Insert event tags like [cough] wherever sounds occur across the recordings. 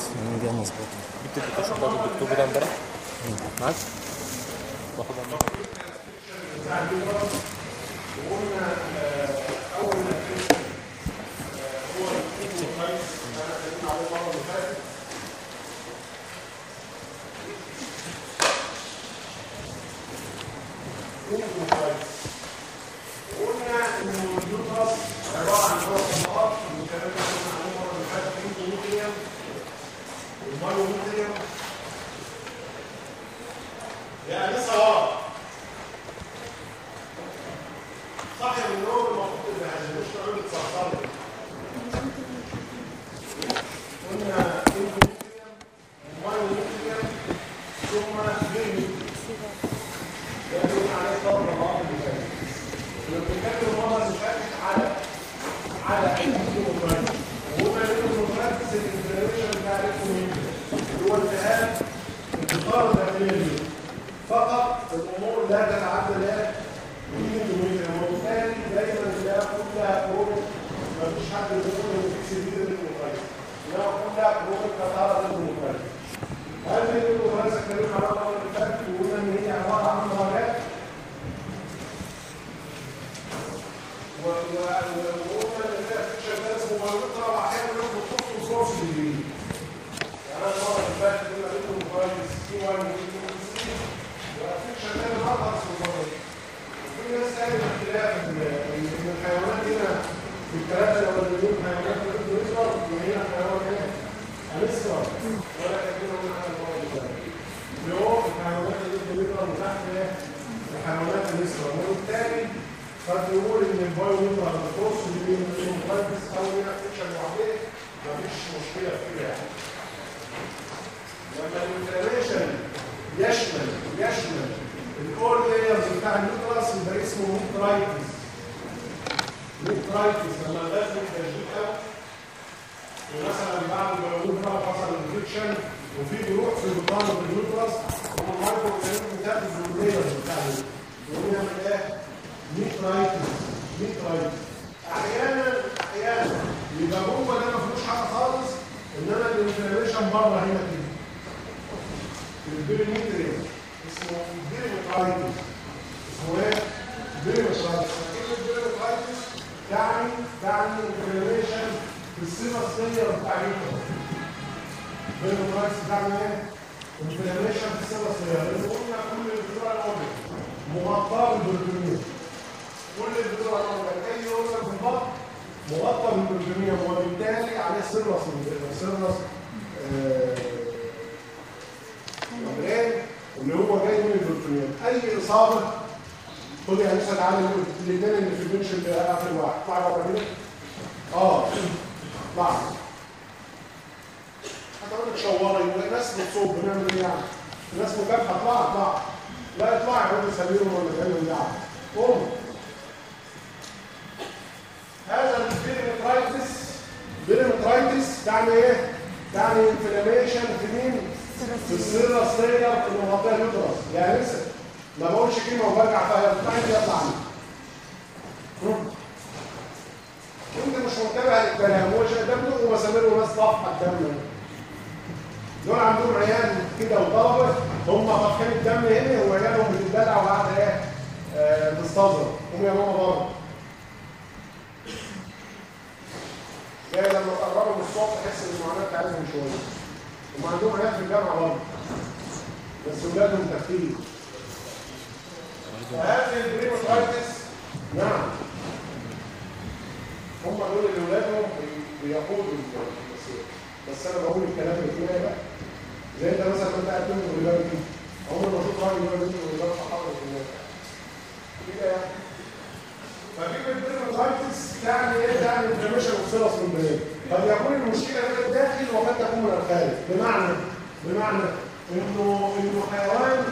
أنا جاي مظبوط. جبت الكشف بتاعت الدكتور ده امبارح؟ معاك باخدها معاك؟ قلنا ان اليوترس عباره عن ثلاث طبقات والكلام ده كنا عليه المره اللي فاتت ال endometrium وال myometrium يعني لسه ورا صح من النوم المفروض ان ما مش تعمل تصحصح قلنا endometrium و myometrium ثم perimetrium ده بيقول عليه طبقه الله اللي فاتت لما بنتكلم المره اللي فاتت على على الهيموجلوبين وقلنا الهيموجلوبين الانفلاميشن بتاع الهيموجلوبين اللي هو التهاب انتقال الدمويه فقط الأمور لا تتعدى لا الهيموجلوبين وبالتالي دايما تلاقيها كلها كروميك مفيش حد يقول ان في سبيل الهيموجلوبين لا كلها كروميك كطارة الهيموجلوبين هذه الهيموجلوبين اتكلمنا عنها المره اللي فاتت وقلنا ان هي عباره عن درجات وقلنا ان فيها فيتشر ده اسمه مايوترا واحيانا بناخد خط وصوص بالجديد يعني أنا المره اللي فاتت قلنا لكم كويس سي 1 و سي وفيتشر ده بنقدر اسمه المره دي وفي ناس قالت اختلاف ان إن الحيوانات هنا في الثلاثه الاولانيين حيوانات الاسود وهي حيوان إيه؟ الاسود ولا كاتبين عنها المره اللي فاتت اللي هو الحيوانات اللي تحت إيه؟ الحيوانات الاسود وبالتالي قد يقول ان البايو يطلع بالكورس اللي بين المفرس أو فيتشر لوحدها مفيش مشكله فيها يعني. لما الانفلاميشن يشمل يشمل الأول لايرز بتاع اليوترس يبقى اسمه ميترايتس metritis لما يتجدد قوي ومثلا بعد يقول بقى حصل infection وفي جروح في البطانه في ال uterus وال micro organism بتاخد ال layers بتاع ال uterus يعمل إيه؟ metritis أحيانا أحيانا. يبقى جوه ده ما فيهوش حاجة خالص انما ال inflammation بره هنا كده. ال perimetrium اسمه perimetritis اسمه إيه؟ perimetritis كلمه تعني تعني inflammation في ال serosa layer بتاع ال uterus perimetritis تعني إيه؟ inflammation ال serosa layer لأن كل أي أوزر في البطن مغطى بال peritoneum وبالتالي عليه serous serous ممبرين اللي هو جاي من البرجميوم أي إصابة خد يا أنسة تعالى الاثنين اللي في البنش اللي آخر واحد اطلع بره كده؟ آه. اطلع هتقول لك شوري ناس بتصب بنعمل إيه يعني؟ ناس مكافحة اطلع اطلع لا اطلع يا ولد سميرهم ولا تعمل يعني قوم هذا البيرمترايتس بيرمترايتس تعني إيه؟ تعني انفلاميشن في مين؟ في السيرة السيرة المغطية اليوترس يعني لسه ما بقولش كلمة وبرجع فيها بتاعي دي يطلع عني انت مش منتبه للكلام هو ده بلغوا مسامير وناس طافحة الدم دول عندهم عيال كده وطلبة هم طافحين الدم هنا وعيالهم بتتدلع وقاعدة إيه؟ آه تستظهر هم يا ماما بره زي لما تقربوا من الصوت تحس إن المعاناة بتاعتهم شوية. هم عندهم عيال في الجامعة برضه بس ولادهم تفكير هذه البريموترايتس نعم. هم دول اللي ولادهم بيقودوا بس أنا بقول الكلام اللي فيها بقى زي أنت مثلا كنت قاعد لله دي عمر ما شفت راجل يقول لي ولا حاضر في الناس كده يعني؟ ففكرة البريموترايتس تعني إيه؟ تعني انفلاميشن وصلص من البنات. قد يكون المشكلة من الداخل وقد تكون من الخارج. بمعنى بمعنى إنه إنه حيوان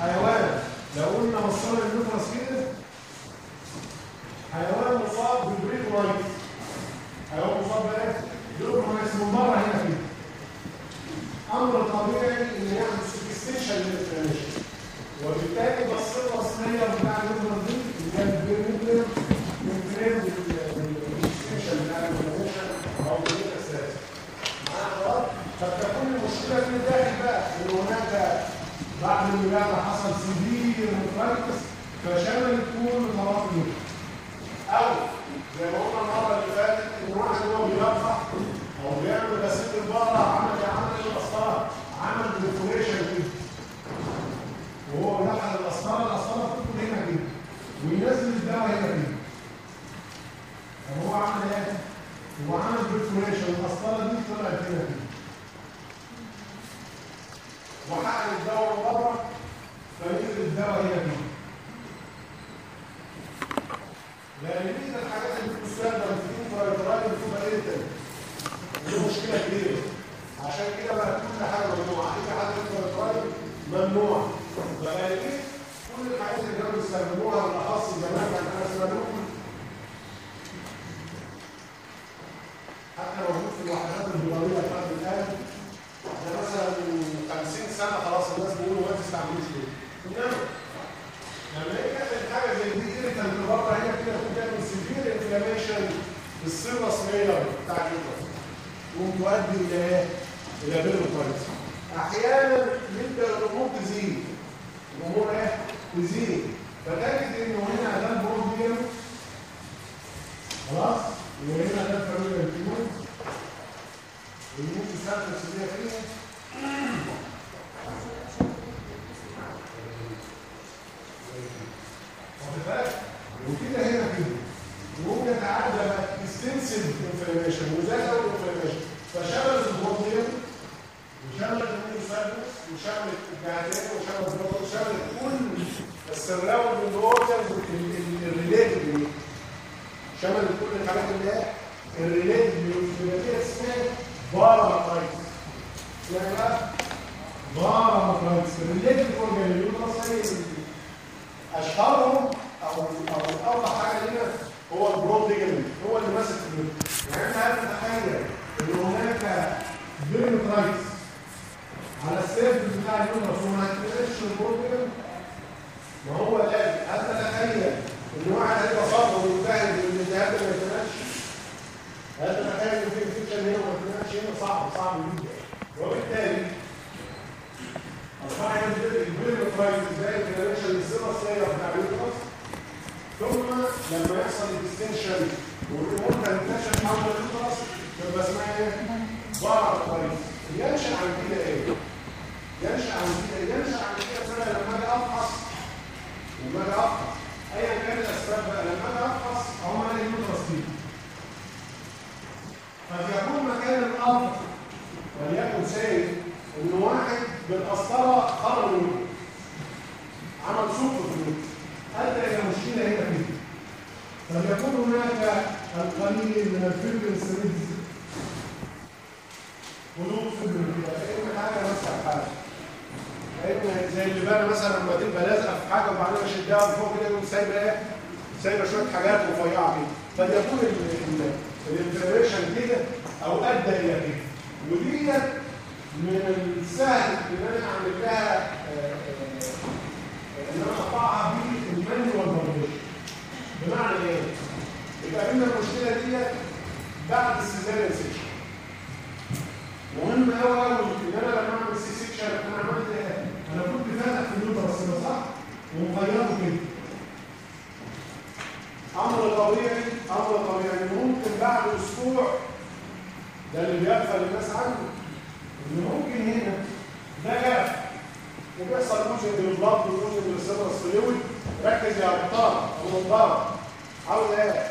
حيوان. لو قلنا وصلنا النفرس كده حيوان مصاب بالبريموترايتس حيوان مصاب بإيه؟ بالبريموترايتس من بره هنا كده أمر طبيعي إن يعمل سبستيشن للانفلاميشن وبالتالي بصينا الصينيه بتاع النفرس دي اللي هي من فريم السبستيشن بتاع الانفلاميشن أو الاساس معايا حضرتك قد تكون المشكلة في الداخل بقى ان هناك بعد الولاده حصل سيفير نفرايتس فشمل كل طرف منه أو زي ما قلنا المرة اللي فاتت إن واحد هو بيرفع أو بيعمل غسيل البقرة عمل عمل القسطره عمل ديفوريشن كده وهو بيدخل القسطره القسطره بتدخل هنا كده وينزل الدواء هنا كده هو عمل إيه؟ هو عمل ديفوريشن القسطره دي طلعت هنا كده وحقن الدواء بره فنزل الدواء هنا كده لأن دي الحاجات اللي بتستخدم في الانفرايترايد بتبقى إيه تاني. دي مشكلة كبيرة. عشان كده بقى كل حاجة ممنوعة. أي حاجة انفرايترايد ممنوع بقى إيه كل الحاجات اللي كانوا بيستخدموها بالاخص زمان كان أنا حتى موجود في الوحدات البيولوجيه بتاعت الآن ده مثلا 50 سنة خلاص الناس بيقولوا ما تستعملوش ليه انما لما هي كانت حاجة زي دي irritant بره هنا كده بتعمل سيفير انفلاميشن بال serous membrane بتاع ال uterus وتؤدي إلى إيه؟ إلى perimetritis أحيانا يبدأ الأمور تزيد. الأمور إيه؟ تزيد. فتجد إنه هنا ده ال problem خلاص؟ وهنا ده ال fallopian tube والممكن سنه تسميه فيها واخد بالك؟ وكده هنا كده تعدى بقى extensive inflammation وزاد قوي inflammation فشملت ال peritoneum شملت كل الحاجات اللي هي ال related ليه اسمها parametritis اسمها بقى باراماترايتس الريليتد اورجن اليوترس اشهرهم أو أو اوضح حاجة لنا هو البرود هو اللي ماسك الجلد يعني انت عارف تتخيل ان هناك بيرنوترايتس على السيرفس بتاع اليوترس وما هتلاقيش البرود ليجمنت ما هو لازم هل تتخيل ان واحد هيبقى صبر ويجتهد ان الجهاز ما تتخيل ان في انفكشن هنا وما يتناش هنا صعب صعب جدا. وبالتالي أصبح ال perimetritis زي الكلاشن ال serosa بتاع ال uterus ثم لما يحصل ال extension والامور تنتشر حول ال uterus تبقى اسمها إيه؟ parametritis ينشأ عن كده إيه؟ ينشأ عن كده ينشأ عن كده سنة لما أجي أفحص. لما أجي أفحص. ايا كان الأسباب بقى لما أجي أفحص اقوم الاقي ال uterus فيه فبيكون مكان الأرض وليكن سيد إن واحد بالقسطره خرج منه عمل صوت في اليوترس أدى إلى مشكلة هنا فيه. فليكون هناك القليل من الفيبرين سيريز قلوب فيبرين كده كأن ماسكه في حاجة. كأن زي اللي بقى مثلا لما تبقى لازقة في حاجة وبعدين اشدها من فوق كده يقوم سايبة إيه؟ سايبة شوية حاجات رفيعة كده. فليكون ال inflammation كده أو ادى إلى كده وديت من السهل ان أنا اعمل لها ان أنا أقطعها بال manual palpation بمعنى إيه؟ يبقى لنا المشكلة دي بعد ال cesarean section مهم قوي قوي إن أنا لما أعمل C section أنا عملت؟ أنا كنت فاتح في اليوترس صح؟ ومغيره كده أمر طبيعي أمر طبيعي. ممكن بعد أسبوع ده اللي بيغفل الناس عنه إن ممكن هنا ده جرح وبيحصل موجن بالبلط وموجن بالسيرس فلويد ركز يا محترم ابو نضاره عاوز إيه؟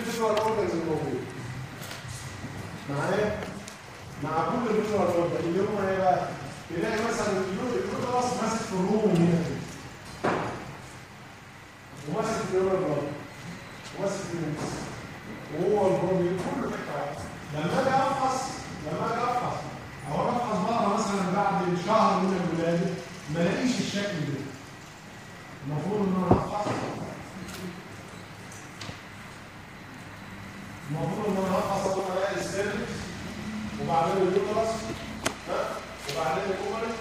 الفيجوال اورجنز الموجوده مع إيه؟ مع كل الفيجوال اورجنز اللي هم إيه بقى؟ تلاقي مثلا اليوترس ماسك في الروم هنا كده وماسك في اليورال وماسك في النفس وهو البروبيل كله واحدة لما أجي افحص لما أجي افحص أو أنا افحص بقره مثلا بعد شهر من الولاده ما الاقيش الشكل ده المفروض ان أنا افحص المفروض ان أنا افحص اول ما الاقي ال cervix وبعدين ال uterus ها وبعدين ال ovary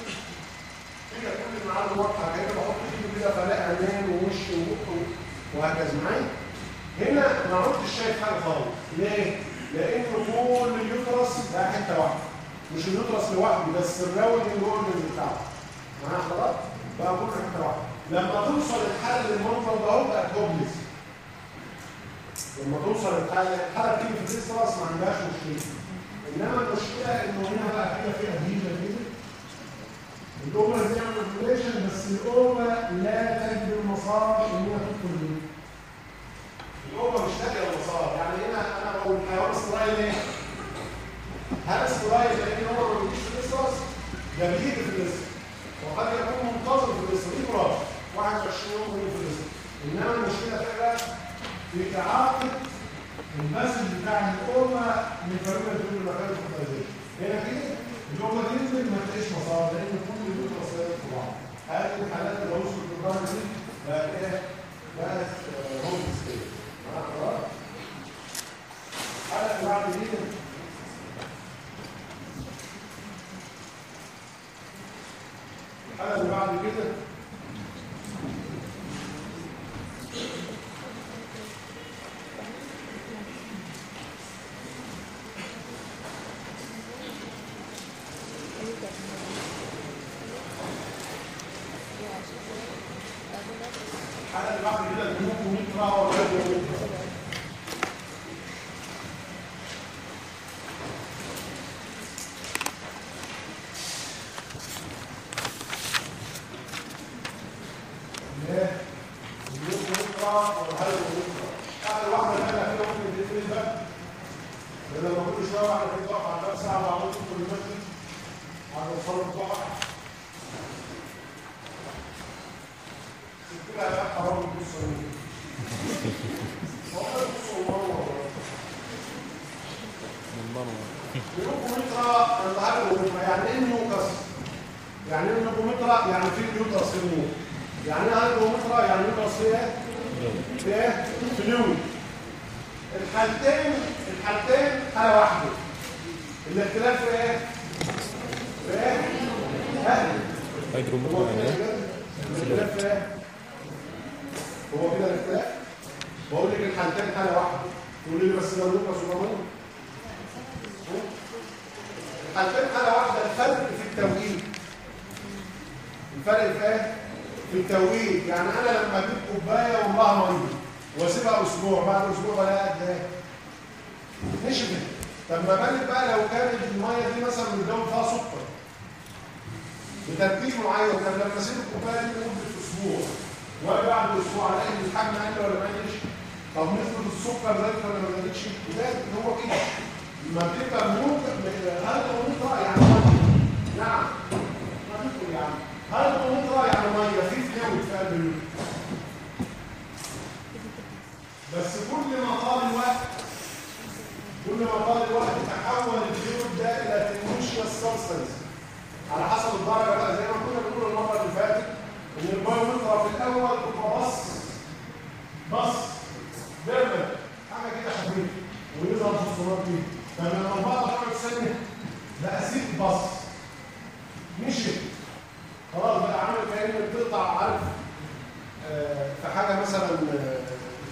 كده كل المعالم واضحه كده بحط ايدي كده فلاقي عينين ووش وبق وهكذا معايا هنا ما عدتش شايف حاجة خالص ليه؟ لأن كل ال uterus ده حتة واحدة مش ال uterus لوحده بس ال around ال organs بتاعته معايا حضرتك؟ بقى كل حتة واحدة. لما توصل الحاله للمنظر ده اهو بقت hopeless لما توصل الحاله الحالة بتيجي في ال estrus ما عندهاش مشكلة. إنما المشكلة انه هنا بقى كده في adhesion كده ال ovary بتعمل ovulation بس ال ova لا تجد المسار ان هي تدخل ليه ال ovum مش لاقية المسار. يعني هنا أنا بقول حيوان sterile ليه؟ هل استرائي لأن هو ما بيجيش في الإسراس؟ ده في الإسراس وقد يكون منتظر في الإسراس دي مرات 21 يوم في الإسراس إنما المشكلة فعلا في تعاقد المسج بتاع الأمة من فريق الدول المكان الفوتازية هنا كده الأمة دي نزلت ما تلاقيش مسار لأن كل دول رصيدات في بعض هذه الحالات اللي وصلت للدرجة دي بقت إيه؟ بقت هوم ستيت الحلقة اللي بعد كده الحلقة اللي بعد كده. الاختلاف في إيه؟ في إيه؟ هيدرومتر؟ الاختلاف في إيه؟ هو كده الاختلاف. بقول لك الحالتين حالة واحدة. تقول لي بس ده لوكاس ومامون الحالتين حالة واحدة الفرق في التوقيت. الفرق في إيه؟ في التوقيت. يعني أنا لما أجيب كوباية واملاها ميه وأسيبها أسبوع بعد أسبوع بلاقيها قد إيه؟ نشفت طب ما بالك بقى لو كانت المية دي مثلا متجوز فيها سكر؟ بتركيز معين. طب لما أسيب الكوباية دي لمدة أسبوع واجي بعد أسبوع ألاقي الحجم قل ولا ما قلش؟ طب نسبه السكر زادت ولا ما زادتش زادت هو كده. ما بتبقى هل يعني ميه نعم. ما تدخل يعني هل موت يعني مية. في فلويد في قلب بس كل ما طال الوقت كل ما طال الوقت تحول ال fluid ده إلى tenacious substance على حسب الدرجة بقى زي ما كنا بنقول المرة اللي فاتت إن ال pyometra في الأول تبقى بص بص حاجة كده خفيفة. ويظهر في الصورات دي. فلما البقره تقعد سنه بقى سيب بص. مشي. خلاص بقى عامل كأنك بتقطع عارف آه، في حاجة مثلا آه،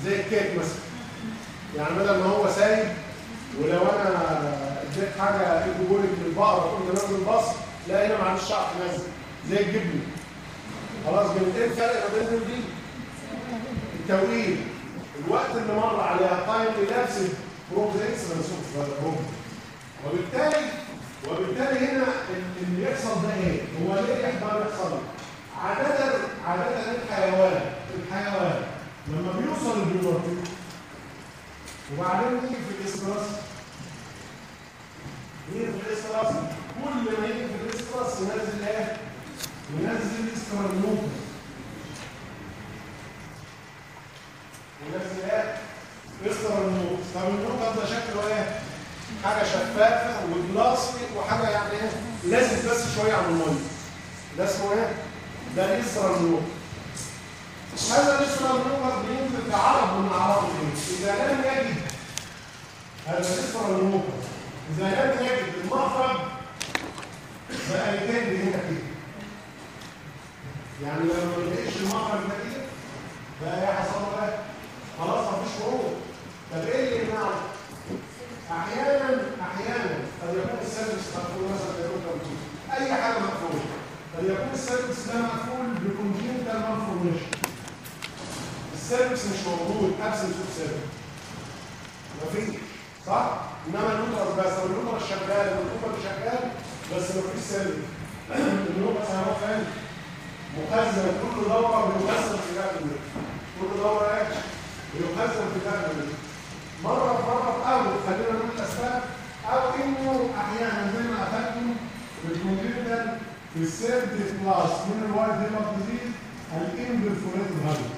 زي الكيك مثلا. يعني بدل ما هو سايب ولو أنا اديت حاجة ايجوبوليك للبقره كنت نازل بص لا هنا معلش اعرف انزل زي الجبنه خلاص بين إيه الفرق ما بين دي؟ التوقيت الوقت اللي مر عليها تايم ريلابس بروب اكسلنس اوف وبالتالي وبالتالي هنا اللي يحصل ده إيه؟ هو ليه يحصل يحصل؟ عادة عادة الحيوان الحيوان لما بيوصل ال puberty وبعدين يجي في ال estrus يجي في ال estrus كل ما يجي في ال estrus ينزل إيه؟ ينزل estral mucus ينزل إيه؟ طب ال mucus ده شكله إيه؟ حاجة شفافة وبلاستيك وحاجة يعني إيه؟ لازم بس شوية عن الميه ده اسمه إيه؟ ده الاسترالنوكس هذا الاسترالنوكس بينزل كعرض من إيه؟ إذا لم يجد هذا ال estrual mucus إذا لم يجد المخرج بقى يتم هنا كده يعني لما ما لقيتش المخرج ده كده بقى إيه حصل إيه؟ خلاص مفيش خروج طب إيه اللي يمنعه؟ أحيانا أحيانا قد يكون ال cervix مقفول مثلا ما قلت أي حاجة مقفولة قد يكون ال cervix ده مقفول ب congenital malformation ال cervix مش موجود absence of cervix مفيش صح؟ إنما ال uterus بس لو ال uterus شغال وال ovary شغال بس مفيش cervix ال uterus هيروح فين؟ مخزن كل دورة بيخزن في داخل كل دورة إيه بيخزن في داخل مرة مرة أول خلينا نقول الأسباب. أو إنه أحيانا زي ما اخذتم بال congenital في ال third class. من ال white heifer disease ال imperforate hymen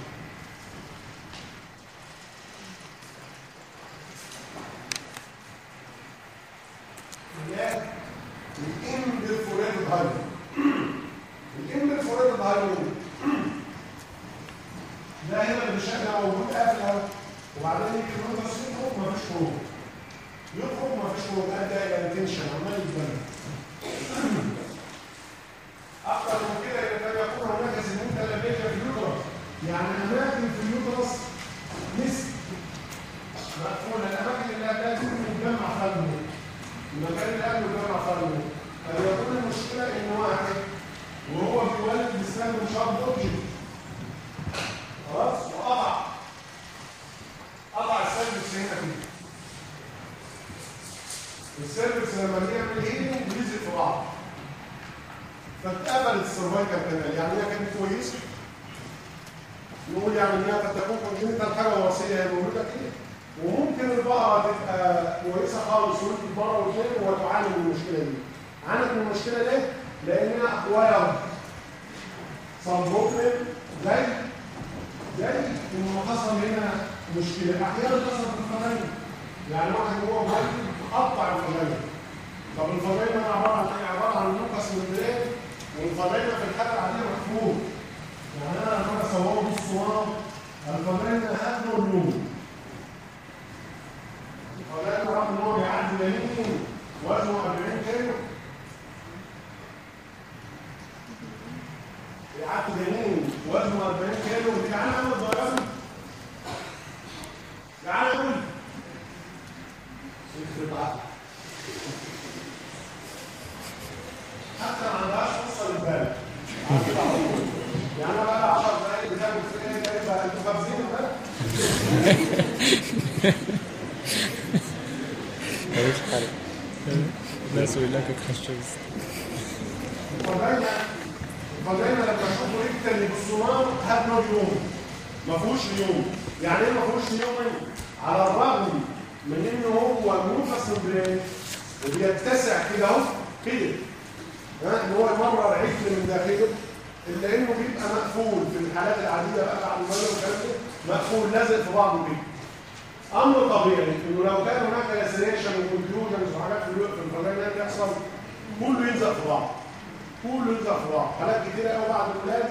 بعد الولاده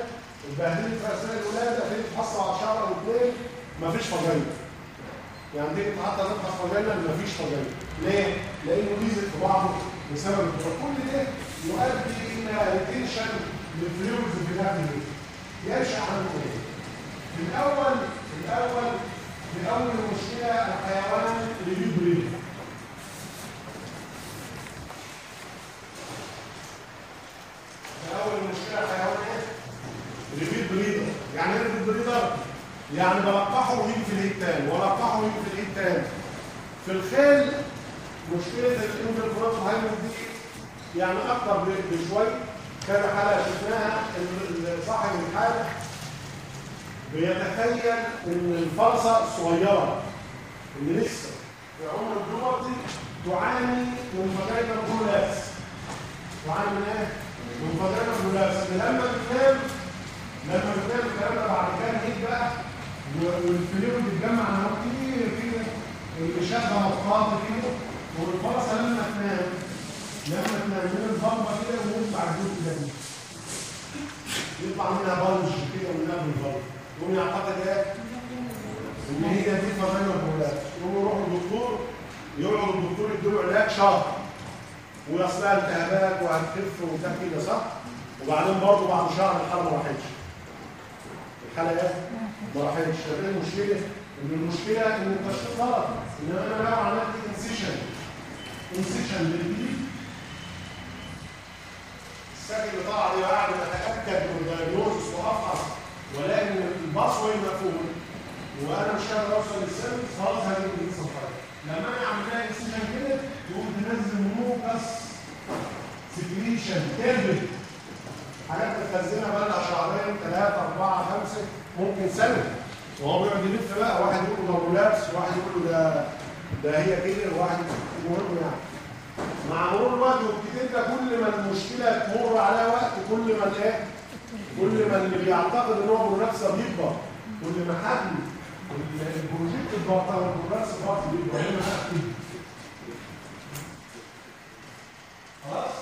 البهدلين في اثناء الولاده تيجي تحصل على شهر أو اثنين مفيش فضائيه يعني تيجي تحط نفحص فضائيه مفيش فضائيه ليه؟ لأنه بيزق في بعضه بسبب كل ده يؤدي إلى ريتنشن في داخل ينشا عنه إيه؟ في الأول في الأول في أول مشكلة الحيوان اللي بيبرد أول مشكلة حيوان إيه؟ repeat breeder يعني إيه repeat breeder يعني بلقحه ويجي في العيد تاني والقحه ويجي في العيد تاني. في الخيل مشكلة ال imperforate hymen دي يعني أكتر بشويه كذا حالة شفناها صاحب الحاله بيتخيل إن الفرصه صغيرة إن لسه في عمر الدمر دي تعاني من فجاينا الغلاس تعاني من إيه؟ من فجاينا الغلاس لما بتنام لما بتنام الكلام ده بعد كده جيت بقى والفلويد بيتجمع على كتير كده اللي شاغه مطاطه كده والفرصه لما تنام لما تنام من الضربة كده ويطلع الجزء ده يطلع منها بلج كده قبل الضربه يقوم يعتقد إيه؟ إن هي دي vaginal prolapse يقوم يروح للدكتور يقعد الدكتور يديله علاج شهر. ويصنع التهابات وهتخف وبتاع كده صح؟ وبعدين برضه بعد شهر الحاله ما راحتش. الحالة إيه؟ ما راحتش، طب إيه المشكلة؟ إن المشكلة إن التشخيص غلط، انما أنا لو عملت incision incision للجلد الساكن اللي طلع بعد ما اتاكد من ال diagnosis وافحص ولكن ال passway مقفول وأنا مش قادر أوصل للسن خلاص هجيب صفر لما أنا اعمل لها incision كده تقوم تنزل mucus secretion كيرفت حاجات متخزنه بقى شهرين ثلاثة أربعة خمسة ممكن سنة. وهو بيقعد يلف بقى واحد يقول له ده prolapse واحد يقول له ده ده هي كده. وواحد المهم يعني. مع مرور الوقت والكتير ده كل ما المشكلة تمر عليها وقت كل ما الايه؟ كل ما اللي بيعتقد إن هو منافسة بيكبر. كل ما حجم البروجكت الضغط المنافسه بيكبر هنا بقى خلاص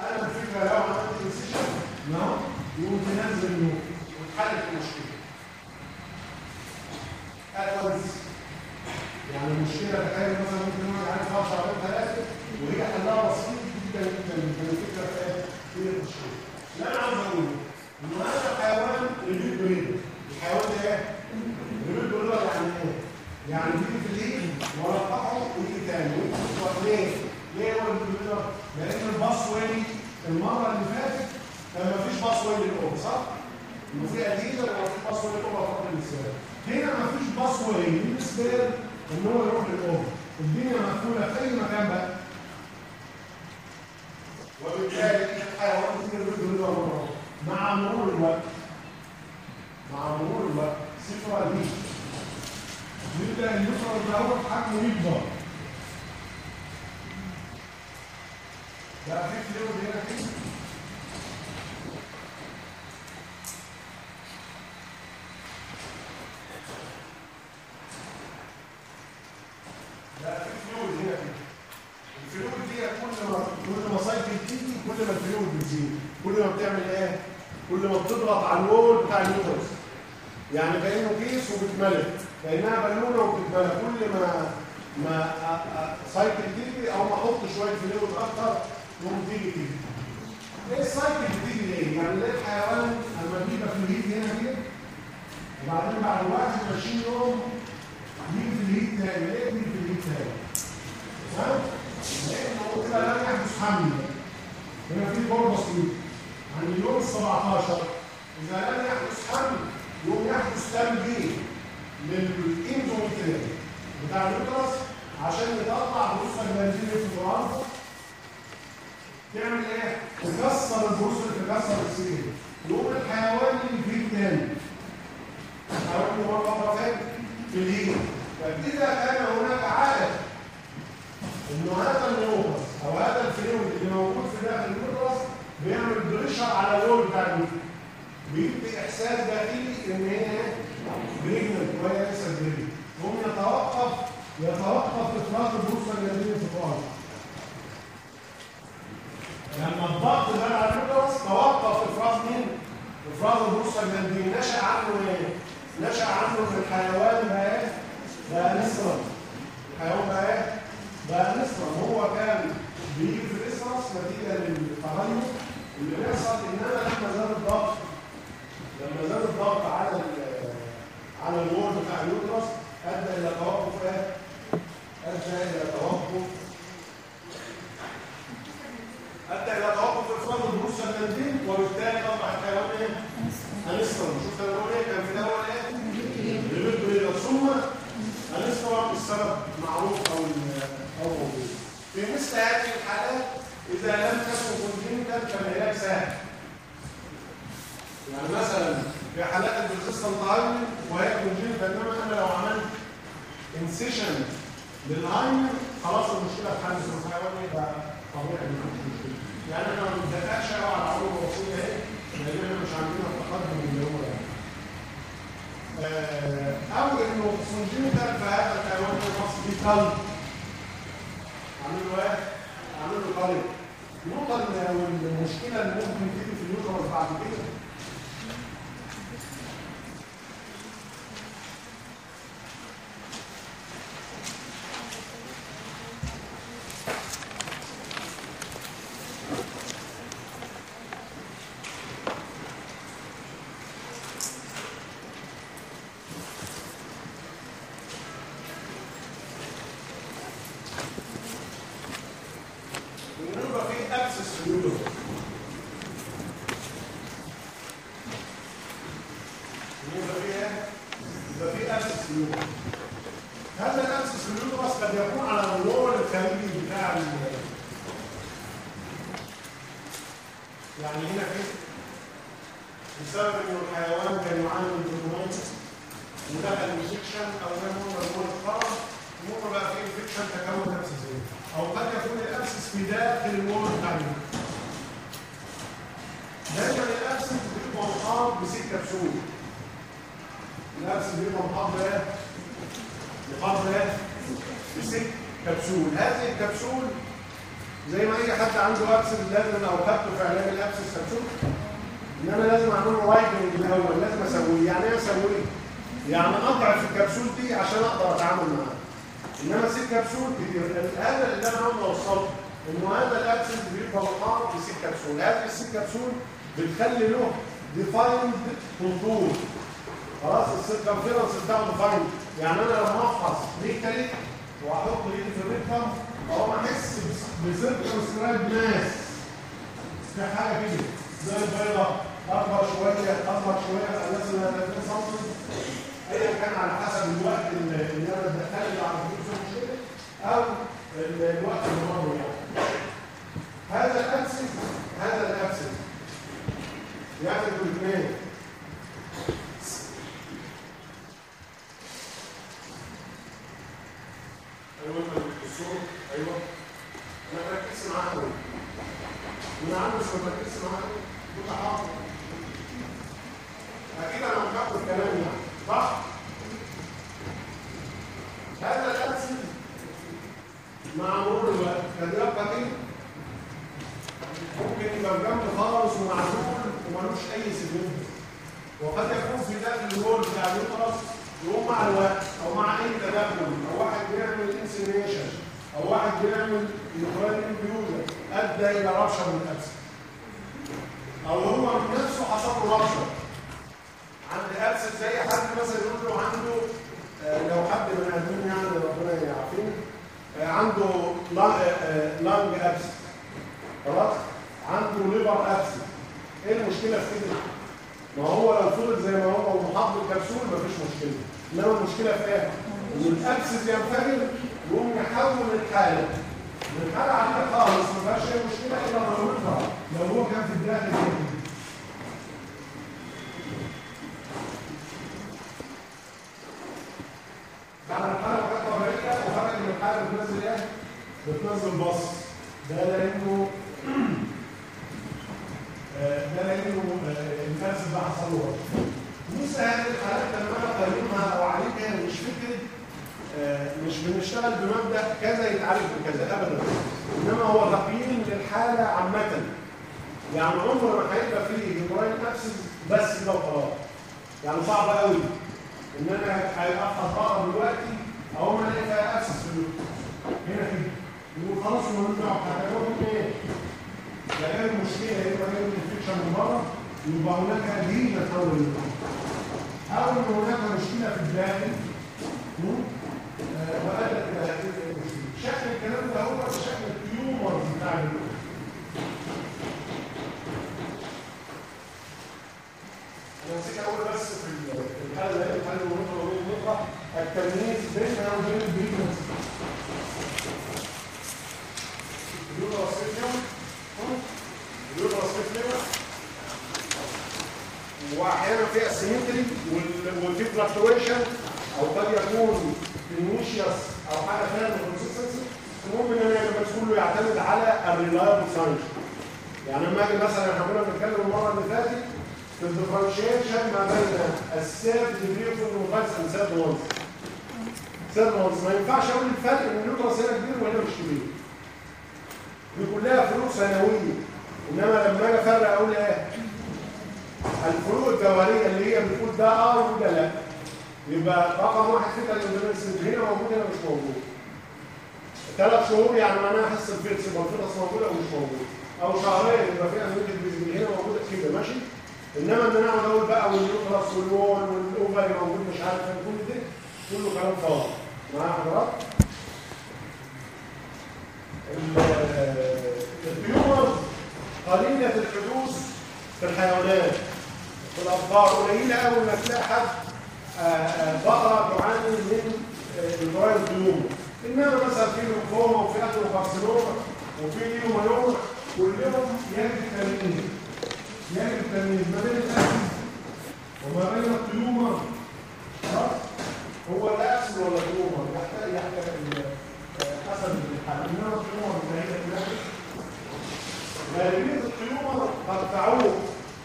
أنا الفكرة لو عملت انسيشن نعم يقوم تنزل نور وتحل المشكلة أدوز يعني المشكلة تخيل مثلا ممكن نقعد عليه فتره شهرين ثلاثة وهي حلها بسيط جدا جدا جدا الفكرة في إيه؟ المشكلة اللي أنا عاوز اقوله انه أنا حيوان repeat breeder الحيوان ده إيه؟ repeat breeder يعني إيه؟ يعني بيجي في الليل ورقعه ويجي تاني ويجي ليه؟ ليه هو breeder؟ لأن ال passway المرة اللي فاتت كان مفيش passway للأم صح؟ انه في اديله وما فيش passway للأم فقط للسبب هنا مفيش passway للسبب إن هو يروح للأم. الدنيا مقفولة في أي مكان بقى. وبالتالي الحيوان كتير بيجري مع مرور الوقت مع مرور الوقت صفر دي يبدأ اليسرى دوت حجمه يكبر. بقى في فلويد هنا كده في إيه؟ قلب عامل له إيه؟ عامل له قلب النقطة المشكلة اللي ممكن تيجي في النقطة بعد كده. عنده lung abscess خلاص؟ عنده liver abscess إيه المشكلة في كده؟ ما هو لو فضل زي ما هو ومحافظ الكبسول مفيش مشكلة. إنما المشكلة في إيه؟ إن ال abscess ينفجر يقوم يحول الحالة. من حاله عاديه خالص ما فيهاش أي مشكلة إلا لو هو كان في الداخل كده بعد الحاله كانت طبيعيه وخرج من الحاله بتنزل إيه؟ بتنزل بص ده لأنه [clears throat] آه، ده لأنه آه، الناس ده حصل وقت. مثل هذه الحالات لما أنا اقيمها أو اعالجها مش فكرة آه، مش بنشتغل بمبدأ كذا يتعالج بكذا ابدا. إنما هو تقييم للحالة عامة. يعني عمر ما هيبقى فيه هيمورايد نفسي بس كده وخلاص. يعني صعب قوي إن أنا هيبقى بقرا دلوقتي أو ما ألاقي فيها في اللوت. هنا كده يقول خلاص المهم ده هتعملوا إيه؟ غير المشكلة يا اما غير الانفكشن من بره يبقى هناك ليه تحول للوت. أو ان هناك مشكلة في الداخل وادت إلى هذه المشكلة. شكل الكلام ده هو شكل التيومرز بتاع. أنا نسيت أقول بس في ال- في الحاله دي الحاله النقطه وبين النقطه واحيانا في asymmetry وفي fluctuation أو قد يكون فينيشيوس أو حاجة ثانية من ال consistency المهم ان أنا كله يعتمد على ال reliable signs يعني لما أجي مثلا إحنا كنا بنتكلم المره اللي فاتت في الديفرنشيشن ما بين السيرد والنوفايس اند سيرد وانز سيرد وانز ما ينفعش أقول الفرق ان اليوترس هنا كبير وهنا مش كبير دي كلها فروق ثانويه إنما لما أجي افرق أقول إيه؟ الفروق الجوهريه اللي هي بتقول ده آه وده لا. يبقى رقم واحد فكره الاندونيسيا هنا موجود هنا مش موجود. ثلاث شهور يعني معناها حس الفيتس يبقى الفيتس موجودة ومش موجودة. أو شهرين يبقى في البيزنس هنا موجودة كده ماشي؟ إنما إن أنا أقعد أقول بقى واليوترس والوول والاوفري موجود مش عارف كل ده كله كلام فاضي. معايا حضرتك التيومر قليلة الحدوث في الحيوانات. في الاطفال قليلة قوي انك تلاقي حد آه، آه، بقره تعاني من الفيروس التيومر إنما مثلا في ليمفوما وفي ادنوكارسينوما وفي ليومانوما كلهم يجب التمييز يجب التمييز ما بين الاسم وما بين التيومر هو اسم ولا تيومر يحتاج يحتاج ال- آه، حسب الحاله انما التيومر بعيده كلها غالبيه التيومر قد تعود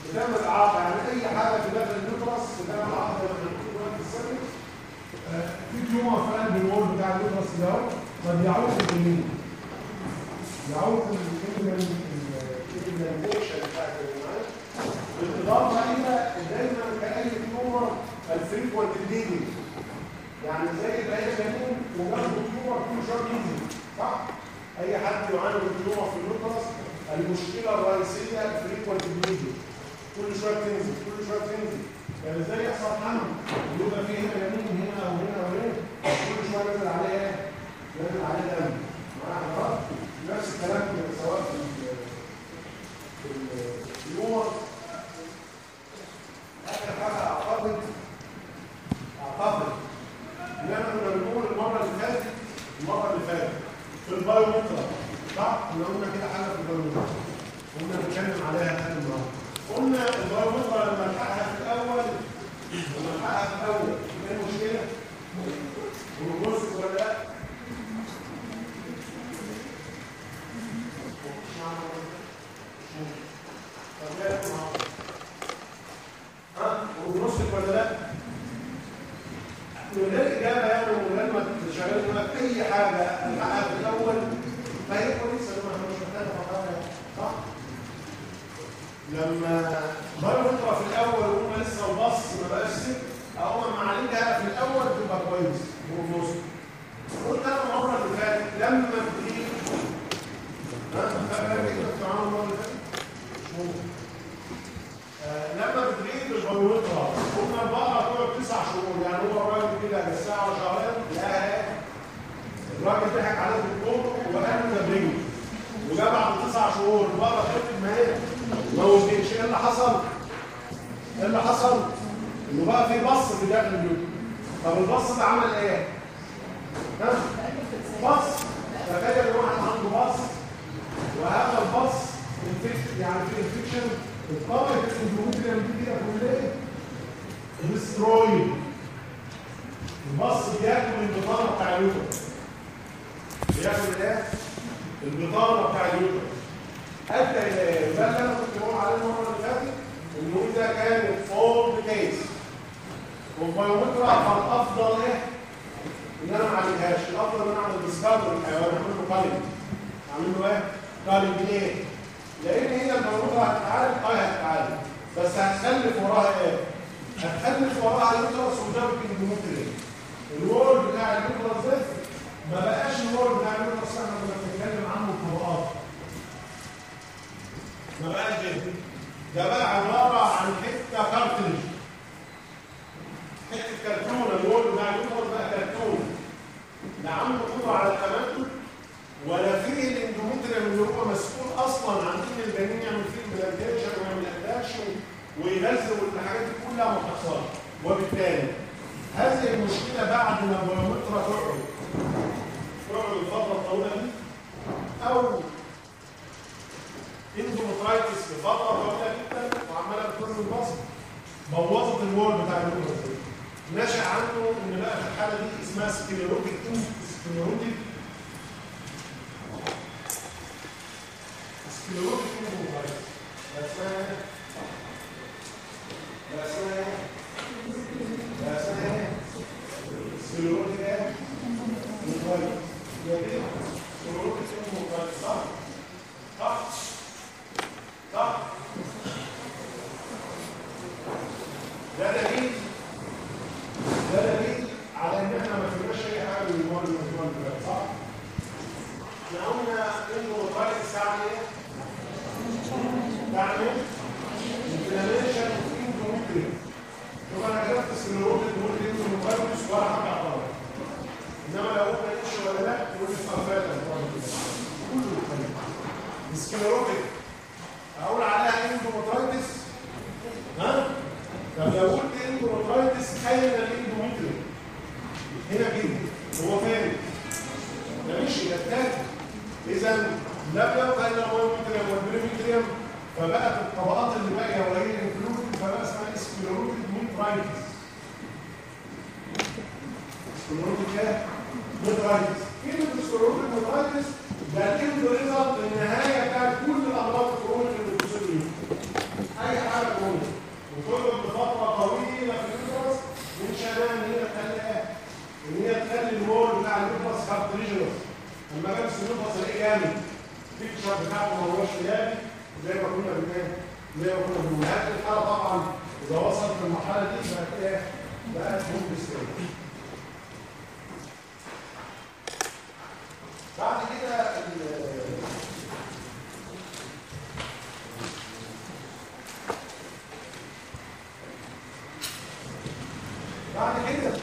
بتعمل اعاقه يعني أي حاجة في داخل النيوترس بتعمل اعاقه داخل النيوترس السلبي آه، في تيومر في قلب بتاع النيوترس ده قد يعود في اليمين يعود الامبلمنتيشن بتاعت الجماعات بالاضافة إلى دايما كأي تيومر الفريكوانت بليدنج يعني زي العين جنين وجنبه تيومر كل شوية ينزل. صح؟ أي حد يعاني من تيومر في النيوترس المشكلة الرئيسية الفريكوانت بليدنج كل شوية تنزل كل شوية تنزل يعني إزاي يحصل حمل يبقى فيه هنا يمين هنا أو هنا أو هنا كل شوية ينزل عليه إيه؟ ينزل عليه دم معايا؟ نفس الكلام سواء في ال- عبارة عن حتة cartilage حتة كرتونه ال wall بتاع ال uterus بقى كرتونه لا عنده قدرة على التمدد ولا فيه ال endometrium اللي هو مسؤول أصلا عن ان الجنين يعمل فيه implantation ويعمل ادكشن ويغذي والحاجات دي كلها ما بتحصلش. وبالتالي هذه المشكلة بعد ما ال pyometra تقعد تقعد الفترة الطويله دي أو endometritis لفترة طويلة جدا. وعماله بتكون ال pus بوظت ال wall بتاع ال uterus نشا عنه إن بقى في الحالة دي اسمها sclerotic sclerotic sclerotic endometritis ده اسمها؟ sclerotic يا sclerotic endometritis صح؟ صح؟ صح؟ ده دليل ده دليل على ان إحنا ما فيناش اي حاجة من المواد الأسبوع اللي فات صح؟ إحنا endometritis يعني إيه؟ يعني إيه؟ inflammation اندوميتريال شوف أنا كتبت سكليروتيك ممكن اندوميتريال ولا حاجة اعتبر انما لو قلنا إيش ولا لا تقول لي صفات كله الكلام السكليروتيك أقول عليها اندوميترايتس ها؟ طب لو قلت اندوميترايتس تخيل الاندوميتريال هنا كده هو فين؟ ده مشي ده اتاكل إذا لم يبقى إلا الميوميتريم والبريميتريم فبقت الطبقات اللي باقيه وهي included فبقى اسمها sclerotic metritis sclerotic إيه؟ metritis كلمه sclerotic metritis ده ال end result النهاية بتاعت كل الأمراض ال chronic اللي بتصير أي حاجة chronic وتقعد بفترة طويلة في ال uterus من شانها إن هي تخلي إيه؟ إن هي تخلي ال wall بتاع ال uterus cartilaginous لما جاب اليوترس الاقيه جامد البيكتشر بتاعته ما هوش جامد زي ما كنا بنقول زي ما كنا بنقول. هذه الحالة طبعا إذا وصلت للمرحلة دي بقت إيه؟ بقت ممكن بعد كده بعد كده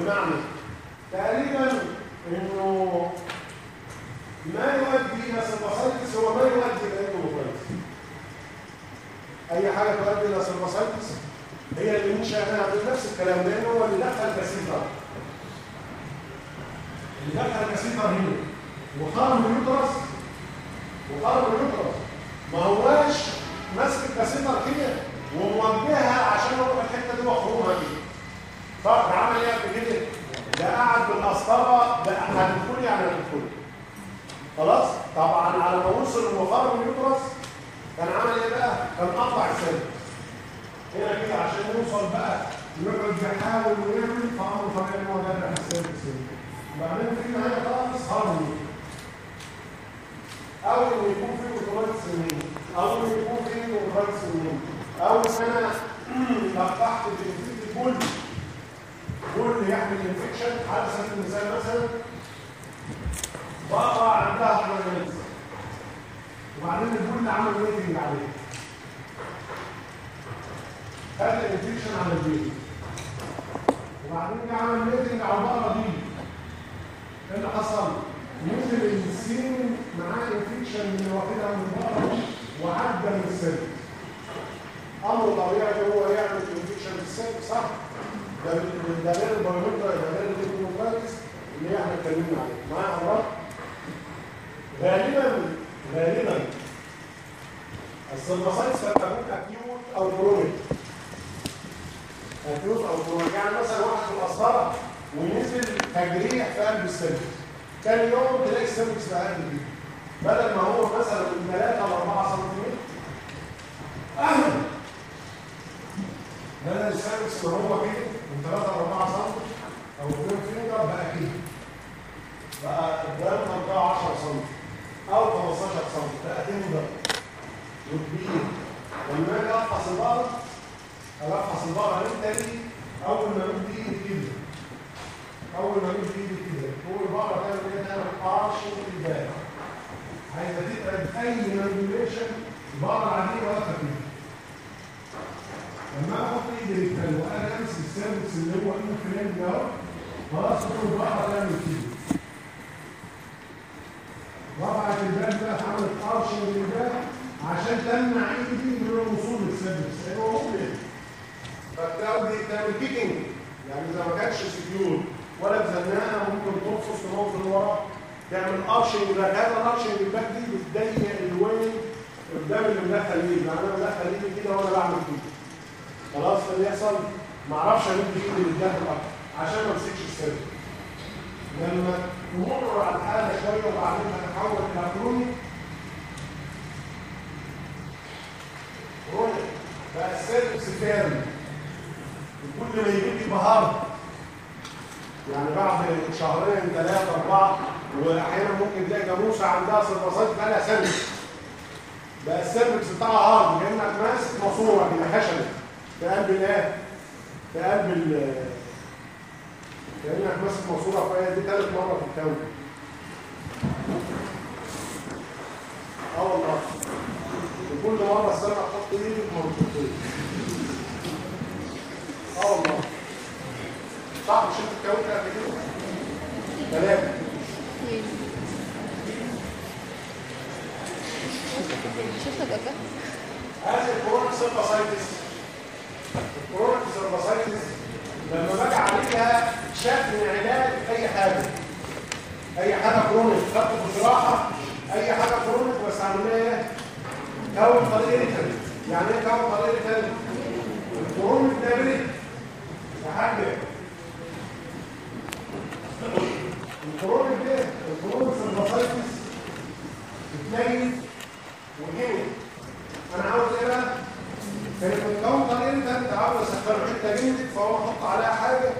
بمعنى تقريبا إنه ما يؤدي إلى cervicitis هو ما يؤدي إلى endometritis أي حاجة تؤدي إلى cervicitis هي اللي من شأنها بنفس الكلام لأن هو اللي دخل catheter اللي دخل catheter هنا وخرم ال uterus وخرم ال uterus ما هواش ماسك ال catheter كده وموجهها عشان أروح الحتة دي واخرمها كده صح عمل قبل كده؟ ده قعد بالقسطره ده هتدخل يعني هتدخل خلاص؟ طبعا على ما وصل لمخرم ال uterus كان عمل إيه بقى؟ كان قطع ال cervix هنا كده عشان يوصل بقى يقعد يحاول ويعمل فأمر طبيعي إن هو جرح ال cervix وبعدين في النهايه خالص خرم أو ان يكون في اوتوماتيك سنين أو ان يكون في اوتوماتيك سنين. أو ان أنا [clears throat] لقحت الانفكت بول بول يحمل انفكشن على سبيل المثال مثلا؟ بقرا عندها حمامات وبعدين البول عمل ويتنج عليه؟ خد الانفكشن على البيت وبعدين عمل ميتنج على البقره دي؟ إيه اللي حصل؟ نزل السين معاه انفكشن اللي واخدها من البقره وعدى من السن أمر طبيعي هو يعمل انفكشن في السن صح؟ ده من البيومترا ده غير الديموكراتيس اللي إحنا اتكلمنا عليه معايا حضرتك؟ غالبا غالبا السلماسايتس قد تكون اكيوت أو كرونيك acute أو chronic يعني مثلا واحد في القسطره ونزل تجريح في قلب ال cervix كان يوم تلاقي بقى قد كده بدل ما هو مثلا من 3 ل 4 سم أهلا بدل ما هو كده من 3 ل 4 سم أو 2 finger بقى كده بقى الدم بتاعه 10 سم أو 15 سم بقى tender وكبير لما أجي افحص البقره افحص البقره بالتالي اول ما امد ايدي كده اول ما امد ايدي كده فوق البقره تعمل إيه تعمل قرش البال عايزه تقرب اي مانيبيوليشن البقره عاديه واقفه كده لما أحط ايدي للكلب وأنا امسك السيرفكس اللي هو انفلين ده اهو خلاص فوق البقره تعمل كده رفعت البال بقى عملت قرش للبال عشان تمنع ايدي من الوصول لأنه هو ممكن فبتاخد تعمل كيكنج يعني إذا ما كانش سكيور ولا بزنانه ممكن ترفص تنوصل لورا تعمل ارشنج باك هذا الارشنج باك دي بتضيق الوين قدام اللي مدخل ايدي يعني أنا مدخل ايدي كده وأنا بعمل كده خلاص اللي يحصل ما أعرفش امد ايدي للداخل أكتر عشان ما امسكش السر لما تمر على الحالة شوية وبعدين هتتحول إلى chronic chronic بقى ال cervix كامل وكل ما يجيب لي بهار يعني بعد شهرين ثلاثة أربعة وأحيانا ممكن تلاقي جاموسة عندها cervicitis بقالها سنة. بقى ال cervix بتاعها hard كأنك ماسك ماسورة كده خشبه في قلب الايه؟ في قلب ال كانك ماسك ماسوره فهي دي ثالث مرة في الكون. آه والله. وكل مرة السمك تحط إيدك مرتين آه والله. صح مش أنت اتكونت قبل كده؟ ثلاثة شفت بقى هذه الكورونا سيرفاسايتس الكورونا سيرفاسايتس لما باجي عليها شكل علاج أي حاجة. أي حاجة كرونيك خدت بصراحة أي حاجة كرونيك بس إيه كون طريق يعني إيه كون طريق ريتل الكرونيك ده بريد حاج الكرونيك ده الكرونيك سيرفاسايتس بتلاقي وكيمياء أنا عاوز إيه بقى؟ الكون طريق انت انت عاوز اسخنه حتة جلدك فهو أحط عليها حاجة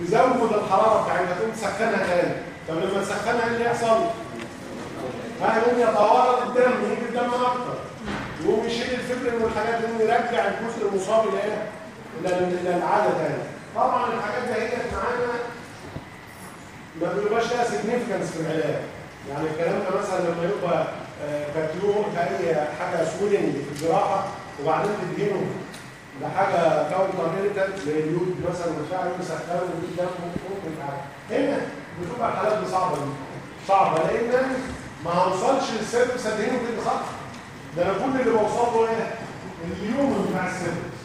تزود الحرارة بتاعتها تقوم تسخنها تاني. طب لما تسخنها إيه اللي يحصل؟ يقوم يتوارد الدم يجي الدم أكتر. يقوم يشيل الفبر من الحاجات دي يرجع الجزء المصاب إلى إيه؟ إلى العادة تاني. طبعا الحاجات دي هي معانا ما بيبقاش لها سيجنيفيكانس في العلاج. يعني الكلام ده مثلا لما يبقى كاتيون في أي حاجة سويدنج في الجراحة وبعدين تدهنه. لحاجه كاونتر ميريتال زي اليود مثلا بتاع يسخنه ويجيب دم ممكن حاجة هنا بتبقى الحالات دي صعبة دي صعبة لأن ما هوصلش للسيرفس ادهنه كده صح؟ ده أنا كل اللي بوصل له إيه؟ اليوم بتاع السيرفس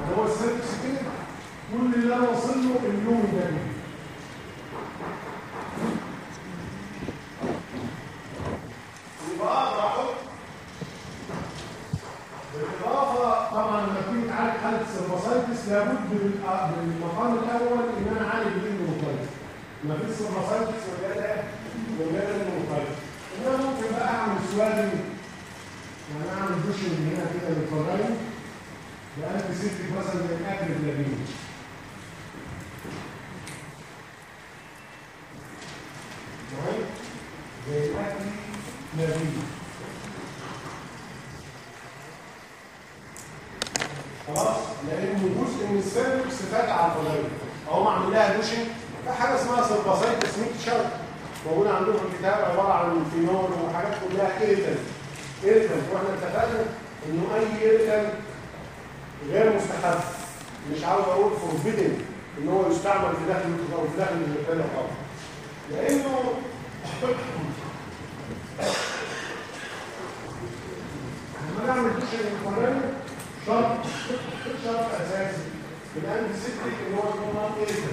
يعني هو ال cervix كده كل اللي أنا واصل له اليوم ده كده يبقى أقدر أحط بالاضافه طبعا لما تيجي تعالج حالة ال cervicitis لابد بالمقام الأول إن أنا أعالج ال endometritis ما فيش cervicitis ولا ولا ال endometritis انما ممكن بقى أعمل سوالي يعني أعمل دوشن من هنا كده للفراين بقلب سيفتك مثلا من الأكل معايا زي الأكل نبي خلاص لأن جزء من السيرفكس فات على اهو عامل لها دوشن حاجة اسمها سيرفاسايتس ميكشر موجوده عندهم في الكتاب عبارة عن فينول وحاجات كلها irritant irritant وإحنا اتفقنا انه أي irritant غير مستحب مش عاوز أقول forbidden إن هو يستعمل في داخل أو في داخل المكان خالص لأنه [coughs] لما نعمل douching ال vagina شرط شرط اساسي من antiseptic ان هو يكون non irritant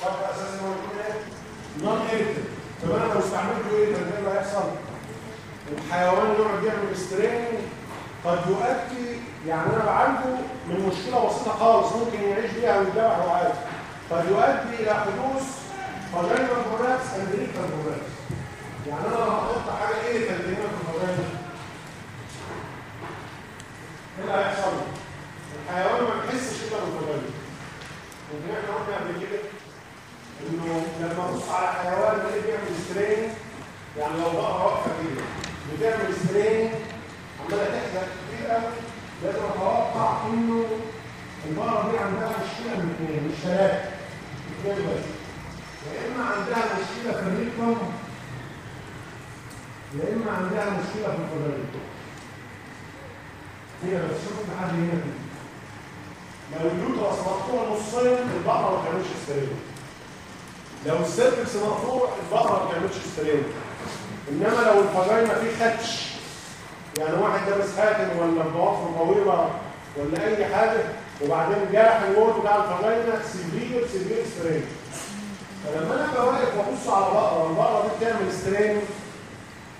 شرط اساسي هو يكون إيه؟ non irritant طب أنا لو استعملته irritant إيه اللي هيحصل؟ الحيوان يقعد يعمل straining قد يؤدي يعني أنا بعالجه من مشكله بسيطه خالص ممكن يعيش بيها ويتذبح وعادي قد يؤدي إلى حدوث vaginal prolapse and prolapse يعني أنا لما أحط حاجة irritant هنا في ال vagina إيه اللي هيحصل؟ الحيوان ما بيحسش كده بال vagina ممكن إحنا قلنا قبل كده إنه لما أبص على حيوان اللي بيعمل straining يعني لو بقى واقفه كده بتعمل straining عماله تحزق كتير قوي لازم أتوقع إنه البقره دي عندها مشكلة من اثنين مش ثلاثة اثنين بس. يا إما عندها مشكلة في ال rectum يا إما عندها مشكله في الفضليه هنا بس شوف لحد هنا كده لو ال uterus مقطوع نصين البقره ما بتعملش straining لو ال cervix مرفوع البقره ما بتعملش straining إنما لو ال vagina فيه خدش يعني واحد لابس خاتم ولا ضوافر طويله ولا أي حاجة وبعدين جرح ال wall بتاع ال vagina severe severe straining فلما أنا ابقى واقف وابص على بقره البقره دي بتعمل straining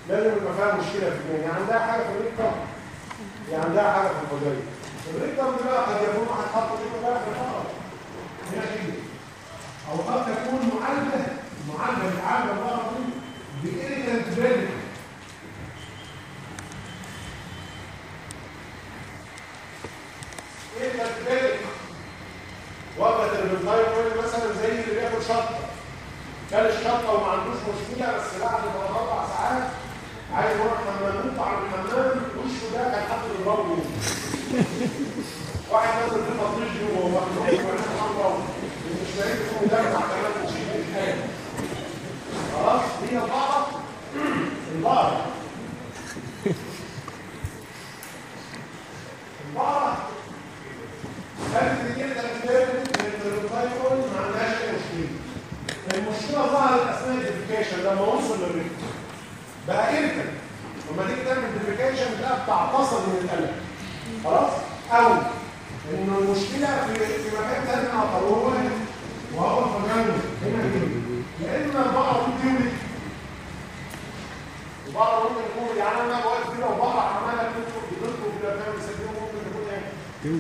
لازم يبقى فيها مشكلة في الجنين يعني عندها حاجة في الريكتر؟ يعني عندها حاجة في الفضائيه الريكتر دي بقى قد يكون واحد ايده بقى في البقره هنا أو قد تكون معالجه معالجه بتعالج البقره دي بإيريتنت بريد إيريتنت بريد وجبه البنتايل مثلا زي اللي بياكل شطة. كان الشطة وما عندوش مشكلة بس بعد ما أربع ساعات عايز يروح حمام يطلع من الحمام وشه ده كان حد يضربه واحد نازل في تطريش جوه وعينه حمراء مش لاقي فيه مدافع كمان وشيل الحاجة خلاص دي البقره البقره البقره كانت بتجيب تكتيرت التايفون ما عندهاش اي مشكله المشكلة ظهرت اثناء الديفيكيشن لما وصل للريتم بقى اركن لما تيجي تعمل ديفيكيشن ده بتعتصر من القلب. خلاص؟ أو إن المشكلة في في مكان تاني اخر وهو التجنب هنا يا إما البقره دي تولد البقره ممكن تكون يعني أنا واقف كده وبقره عمالة تدخل بتدخل كده بتعمل سكين ممكن تكون إيه؟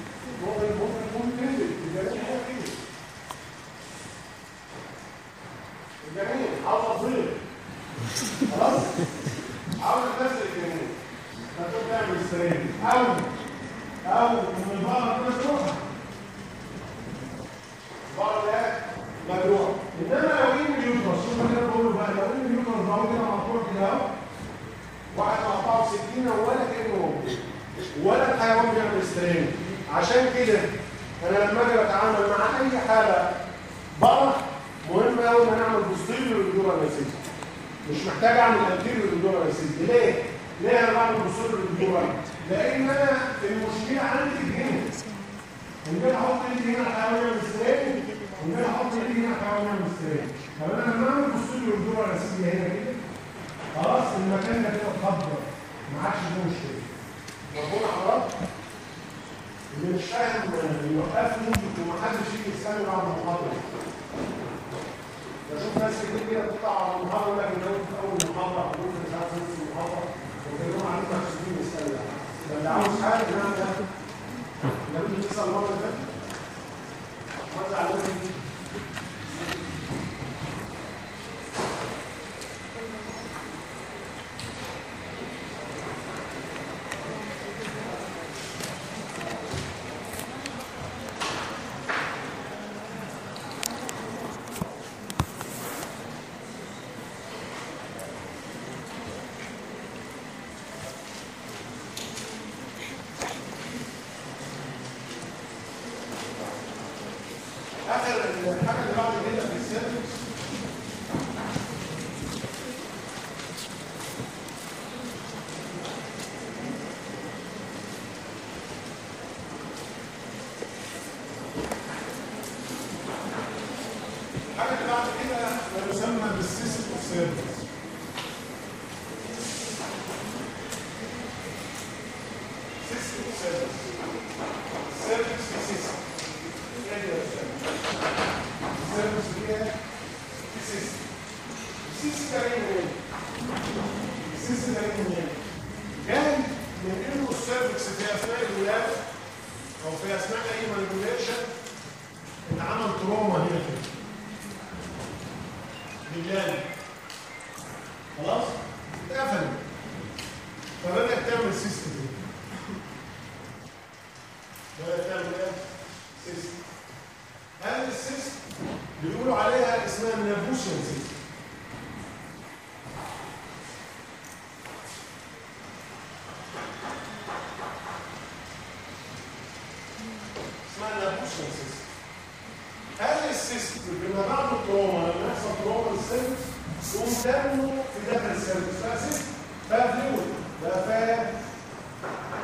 يقوم دمه في داخل السيرفس بقى سيستم بقى فلويد بقى فات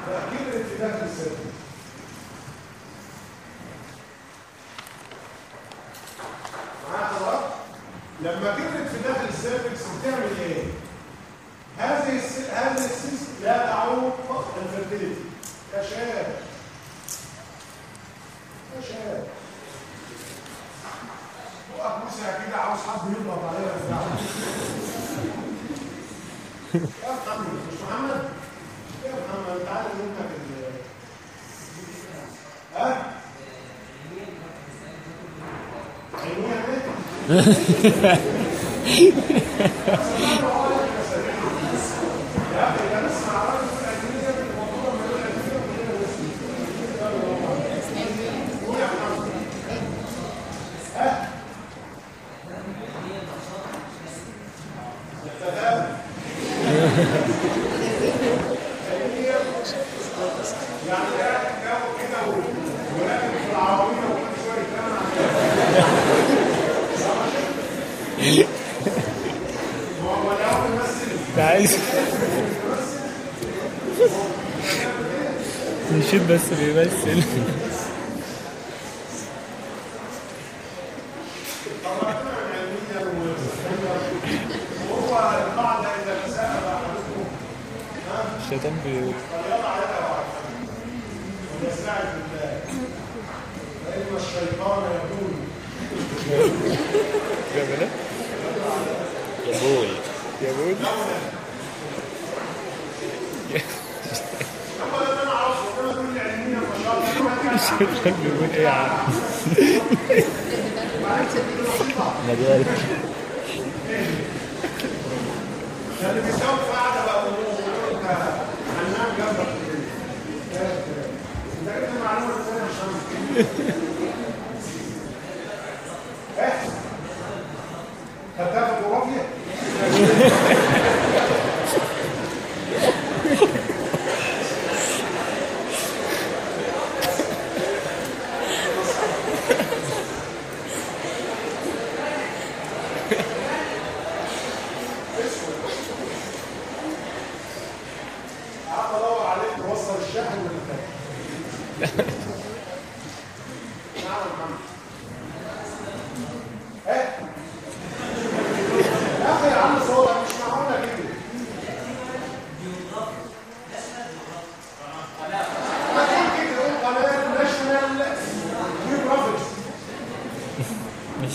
بقى كبرت في داخل السيرفس yeah. [laughs]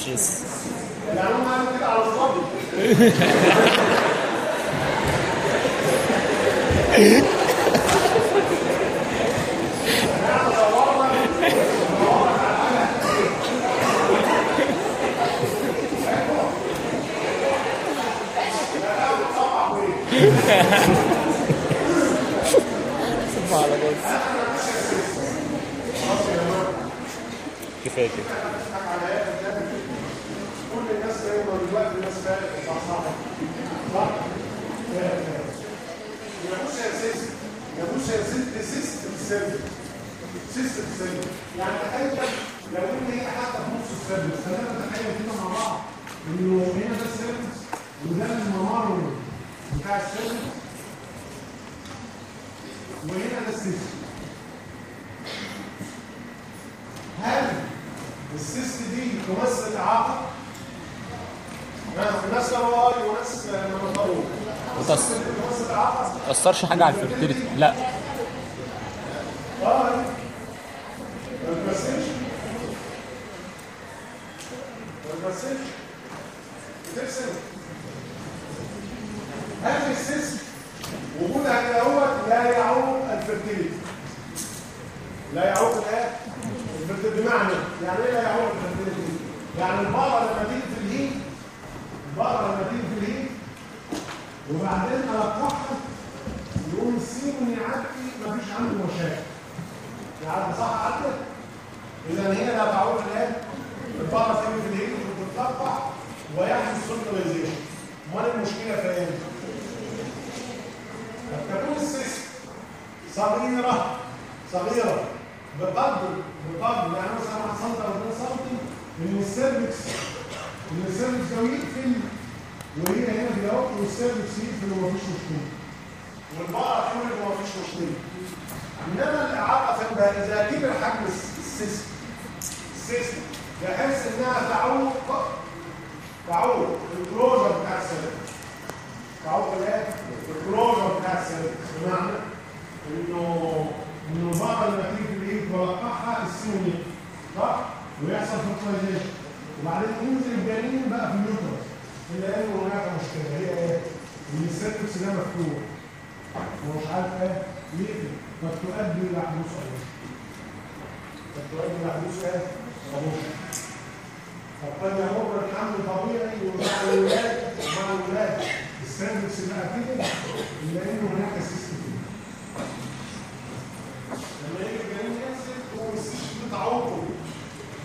justiça. [laughs] [laughs] Você fala, mas... O que foi aqui? سيستم سيستم سيستم يعني تخيل لو ان هي حاطه في نص السيرفيس خلينا بتخيل كده مع بعض انه هنا ده السيرفيس وده الممر بتاع السيرفيس وهنا ده السيستم هل السيست دي تمثل اعاقه؟ ناس رواي وناس مطرون ما تأثرش حاجة على الفيرتيليتي لا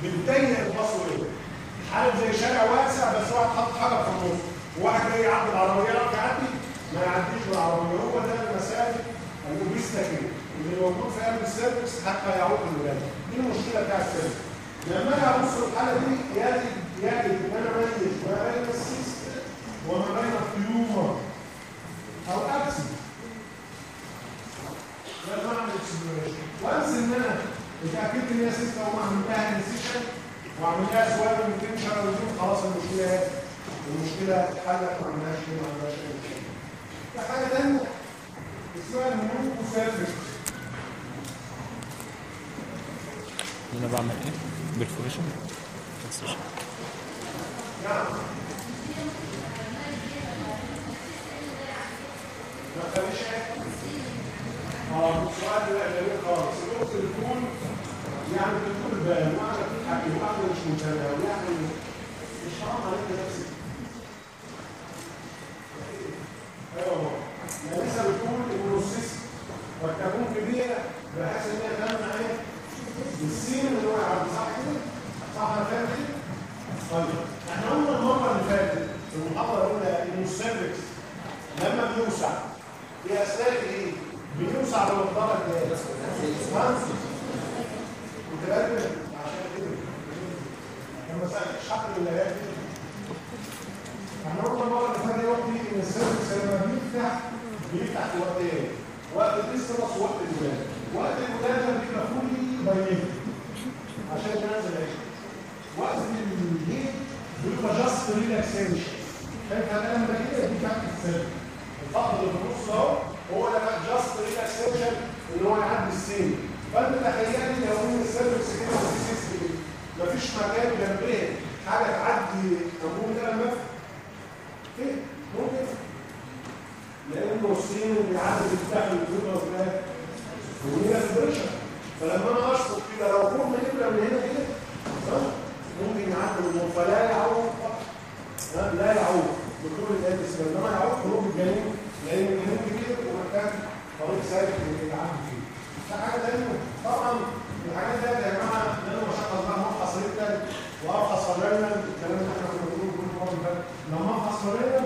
بتضيق البصر عارف زي شارع واسع بس واحد حط حاجة في النص. وواحد جاي يعدي العربية يعرف يعدي؟ ما يعديش بالعربية. هو ده ال obstacle ده اللي موجود في قلب ال cervix حتى يعوق الولاده دي المشكلة بتاع ال cervix. لما أنا أبص الحالة دي يجب يجب ان أنا اميز ما بين ال cyst وما بين ال tumor أو abscess لازم أعمل اكسبلوريشن وانس ان أنا اتاكدت إن هي سيست أو ما عملتها انسيشن وعمل لها سؤال من 200 شهر وزين خلاص المشكلة إيه؟ المشكلة اتحلت ما عملناش كده ما عملناش أي مشكله. في حاجة ثانية اسمها المونوكوسيرفكس هنا بعمل إيه؟ اكسشن نعم ما تخليش؟ آه السؤال ده جميل خالص الوقت يكون يعني بتقول بال واحدة بتضحك واحدة مش منتبهه ويعني مش حرام عليك نفسك أيوه يعني لسه بتقول ان السيستم قد تكون كبيره بحيث ان هي تمنع إيه؟ السين اللي هو صح كده؟ صح كده؟ طيب إحنا قلنا المره اللي فاتت في المحاضره الاولى ان ال cervix لما بيوسع في اثناء إيه؟ بيوسع إيه؟ كنت بقلب عشان كده لما سالتش حق الليالي إحنا قلنا المره اللي فاتت وقت ان ال cervix لما بيفتح بيفتح في وقت إيه؟ وقت ال estrus ووقت الولاده وقت الولاده بيبقى fully dilated عشان تنزل عيش وقت الهيت بيبقى جاست ريلاكسيشن فانت الان ده كده دي تحت السيرفكس الفقد اللي في النص اهو هو جاست ريلاكسيشن إن هو يعدي السين. فأنت تخيلي لو إن السيرفكس كده في سيستم مفيش مكان جنبية حاجة تعدي انبوب ده المف إيه؟ ممكن. لأنه السين بيعدي بالدخل الجوده ده. وهي البريشر فلما أنا اشفط كده لو كنا نبدا من هنا كده؟ ممكن يعدي. النور فلا يعوق؟ لا يعوق بكل الادس إنما يعوق خروج الجنين لأن الجنين كده ومحتاج طريق اللي يعدي فيه. ده حاجة ثانية طبعا الحاجات دي يا جماعة ان أنا مشخص بقى مفحص ريتال وافحص فلان الكلام اللي إحنا كنا بنقوله كل مرة. لما افحص فلان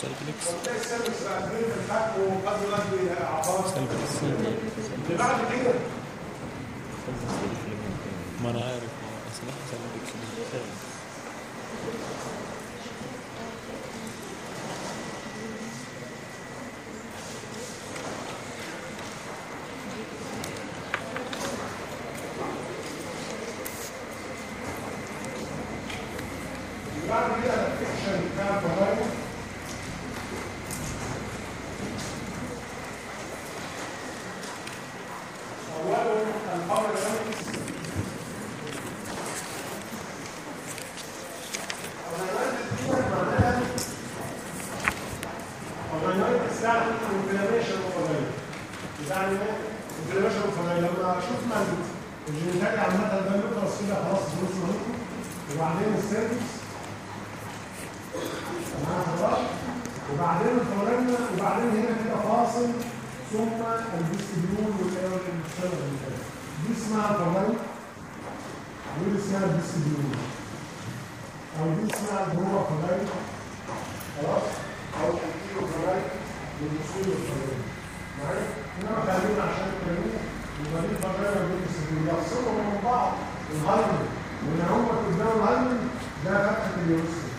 Sair do دي اسمها الفورنا ودي اسمها الديستريبيون أو دي اسمها البرورا فورنا خلاص؟ أو الكيلو فورنا والوصول للفورنا معايا؟ انما خلينا عشان التمرين يبقى دي فورنا والديستريبيون يفصلوا من بعض الهايمن وإن هم قدام الهايمن ده فتحه اليوسف.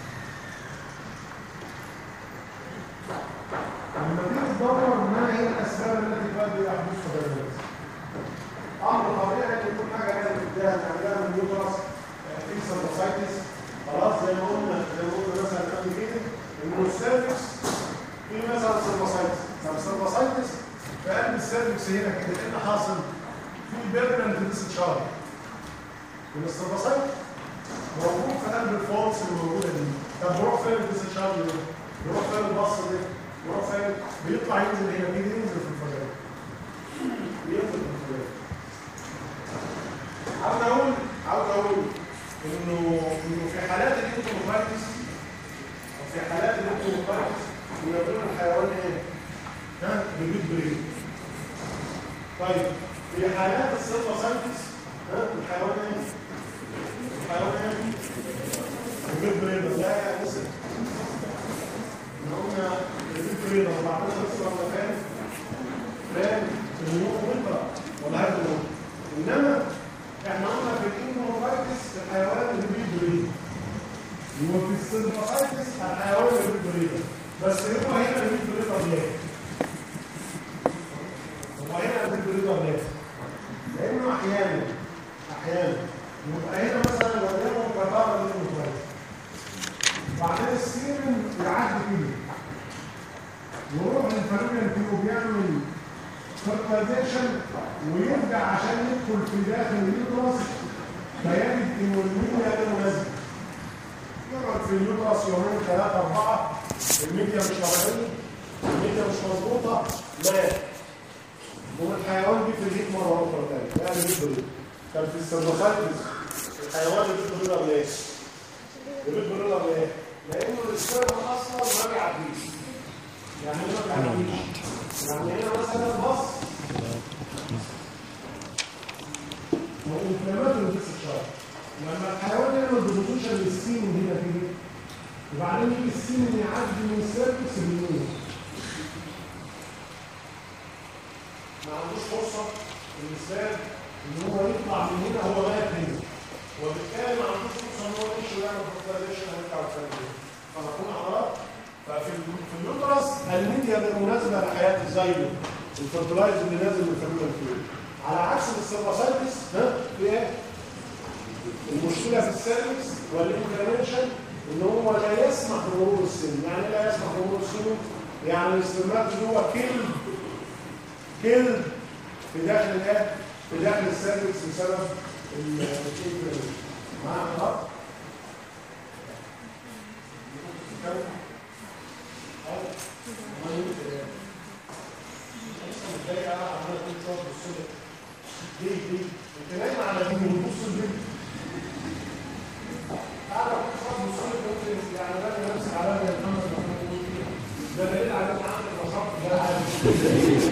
لما تيجي تدور ما هي الأسباب التي قد يحدث تغيرات أمر طبيعي ان يكون ال uterus في cervicitis خلاص زي ما قلنا زي ما قلنا مثلا قبل كده إن ال cervix في مثلا cervicitis طب ال cervicitis في قلب ال cervix هنا كده إيه اللي حاصل؟ في permanent discharge من ال cervicitis موجود في قلب ال folds اللي موجودة دي طب بروح فين ال discharge فين ال pus ده؟ بروح فين؟ بيطلع ينزل هنا في الفجر بينزل في الفجر عاوز أقول عاوز أقول انه إنه في حالات الانتروفايتس أو في حالات الانتروفايتس بيقولون الحيوان إيه؟ ها؟ بيجيب بريد طيب في حالات السيرفاسايتس ها؟ الحيوان إيه؟ الحيوان إيه؟ بيجيب بريد لا يا نسر ان قلنا بيجيب بريد 14 سنه ولا كام؟ فاهم؟ النمو منطقه ولا هذا النمو إنما إحنا قلنا في الانتروفايتس الحيوان اللي بيجيب بريد وفي السيرفاسايتس الحيوان اللي بيجيب بريد بس هو هنا اللي بريد ليه؟ هو هنا اللي بريد ليه؟ لأنه أحيانا أحيانا. يبقى هنا مثلا وليكن كفاره للمتوازي بعدين السيرم يعدي كده ويروح للفريق فيه بيعمل فيرتلايزيشن ويرجع عشان يدخل في داخل اليوترس فيجد الميديا غير مناسبه يقعد في اليوترس يومين ثلاثة أربعة. الميديا مش طبيعيه الميديا مش مظبوطة. مات والحيوان دي الهيت مرة أخرى تاني. يعني بيت كان في السيرفوسايتس الحيوان اللي repeat breeder ليه؟ repeat breeder ليه؟ لأنه ال sperm أصلا ما بيعديش يعني إيه ما بيعديش؟ يعني هنا مثلا pus و inflammatory discharge لما الحيوان يعمل deposition لل semen هنا كده وبعدين يجي ال semen يعدي من ال cervix بالنور ما عندوش فرصة الانسان إن هو يطلع من هنا هو واقف هنا وبالتالي ما عندوش فرصه ان هو يمشي ويعمل فوكاليزيشن ويرجع ويسلم فمفهوم حضرتك؟ ففي ال- في اليوترس الميديا غير مناسبه لحياه الزايلو الفرتلايز اللي نازل من الفلويد على عكس السيرفاسايتس ها؟ في إيه؟ المشكلة في السيرفكس والانفلاميشن إن هو لا يسمح بمرور السن. يعني إيه لا يسمح بمرور السن؟ يعني الاستمرار جوه كلب. كلب في داخل الايه في داخل السيرفكس بسبب الانفلاميشن معايا خلاص؟ دي دي انت نايم على دي ونبص البيت تعالى بص بص ممكن يعني راجل نفسك على يا محمد ده دليل على ان عندك نشاط ده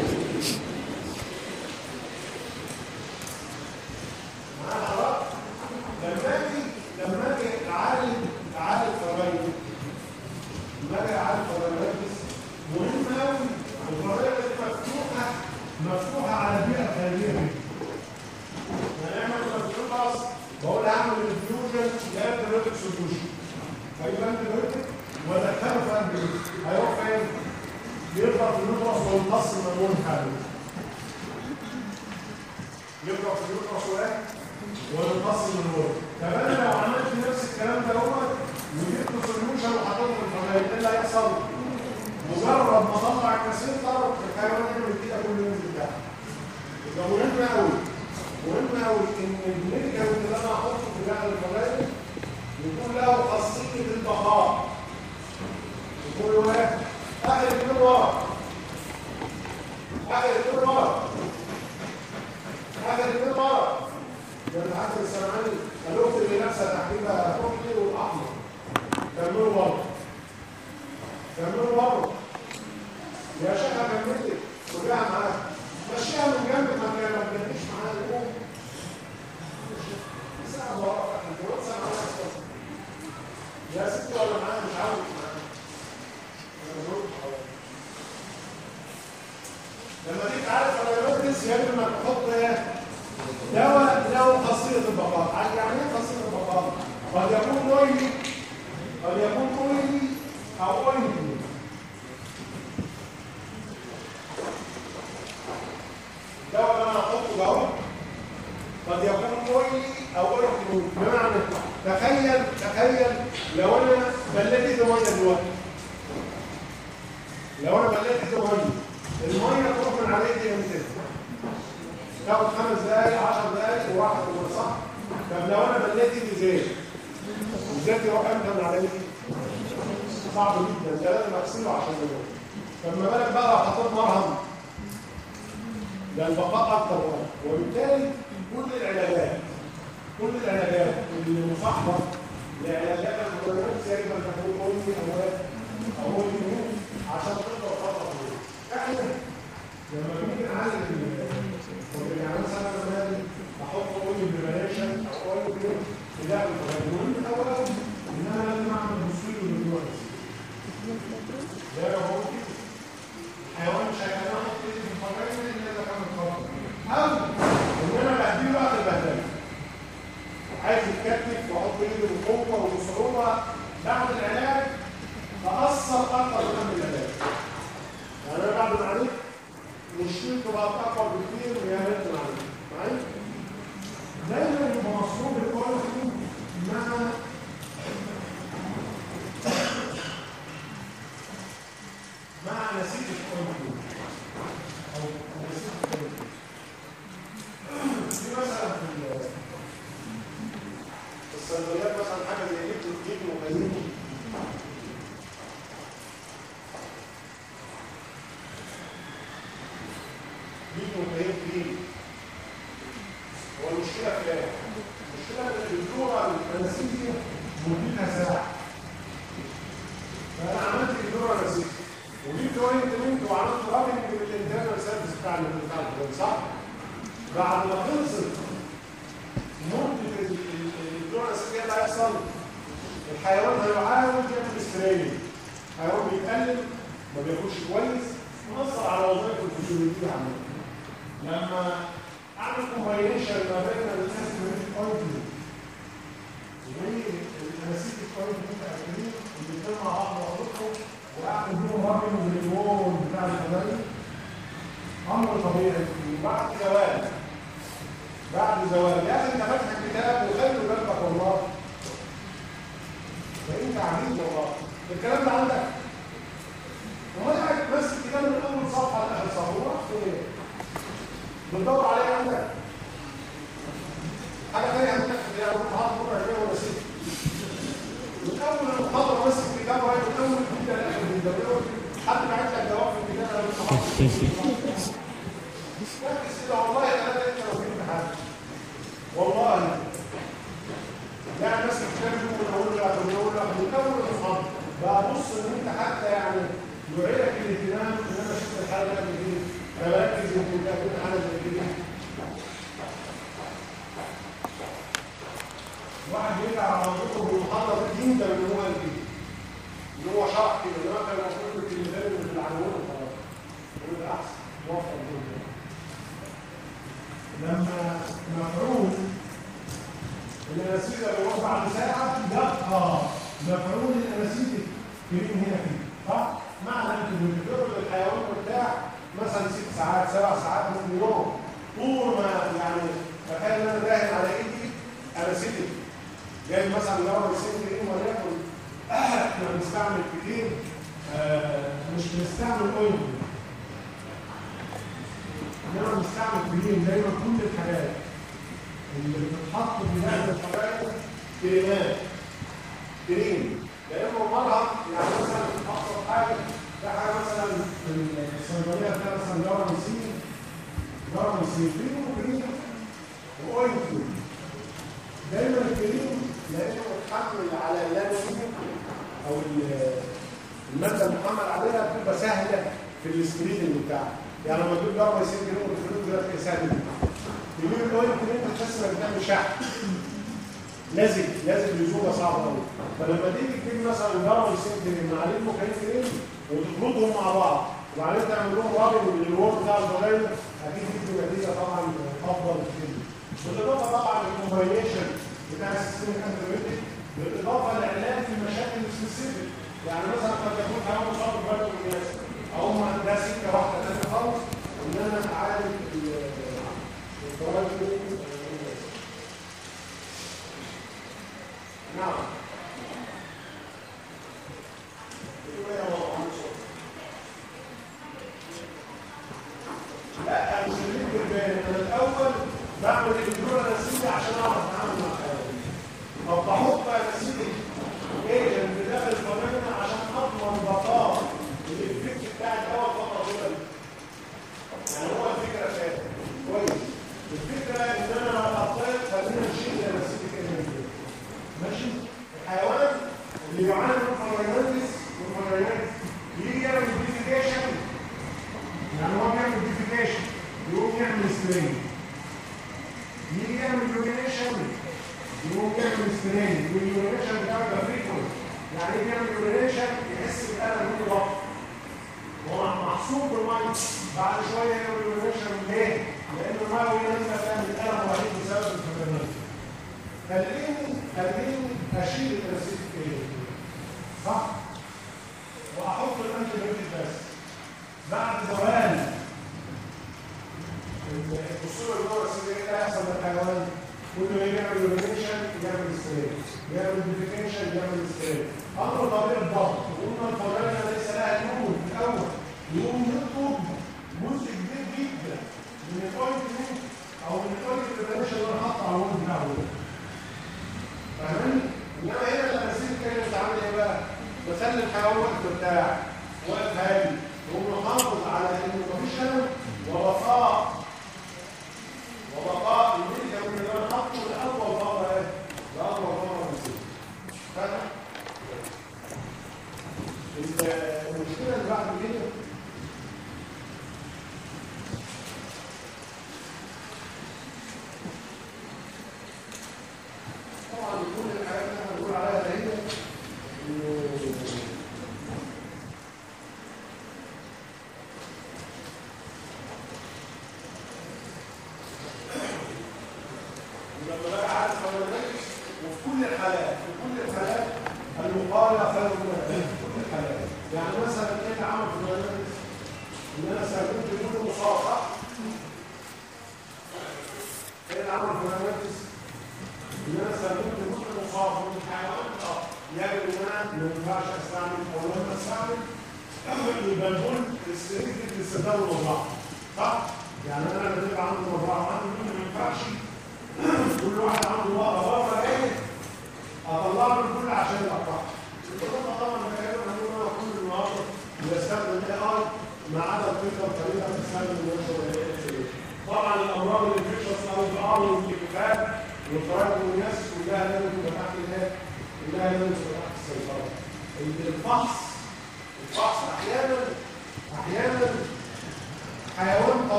اللي هنقول مولي اواب أو مولي مين عشان تقدر تقرا إحنا لما بنيجي نعلم واللي عمل سنه زمان أحط اولي بريليشن أو اولي بريليشن لا الهرمون الأول انما لازم اعمل وصول للنيورونز ده هو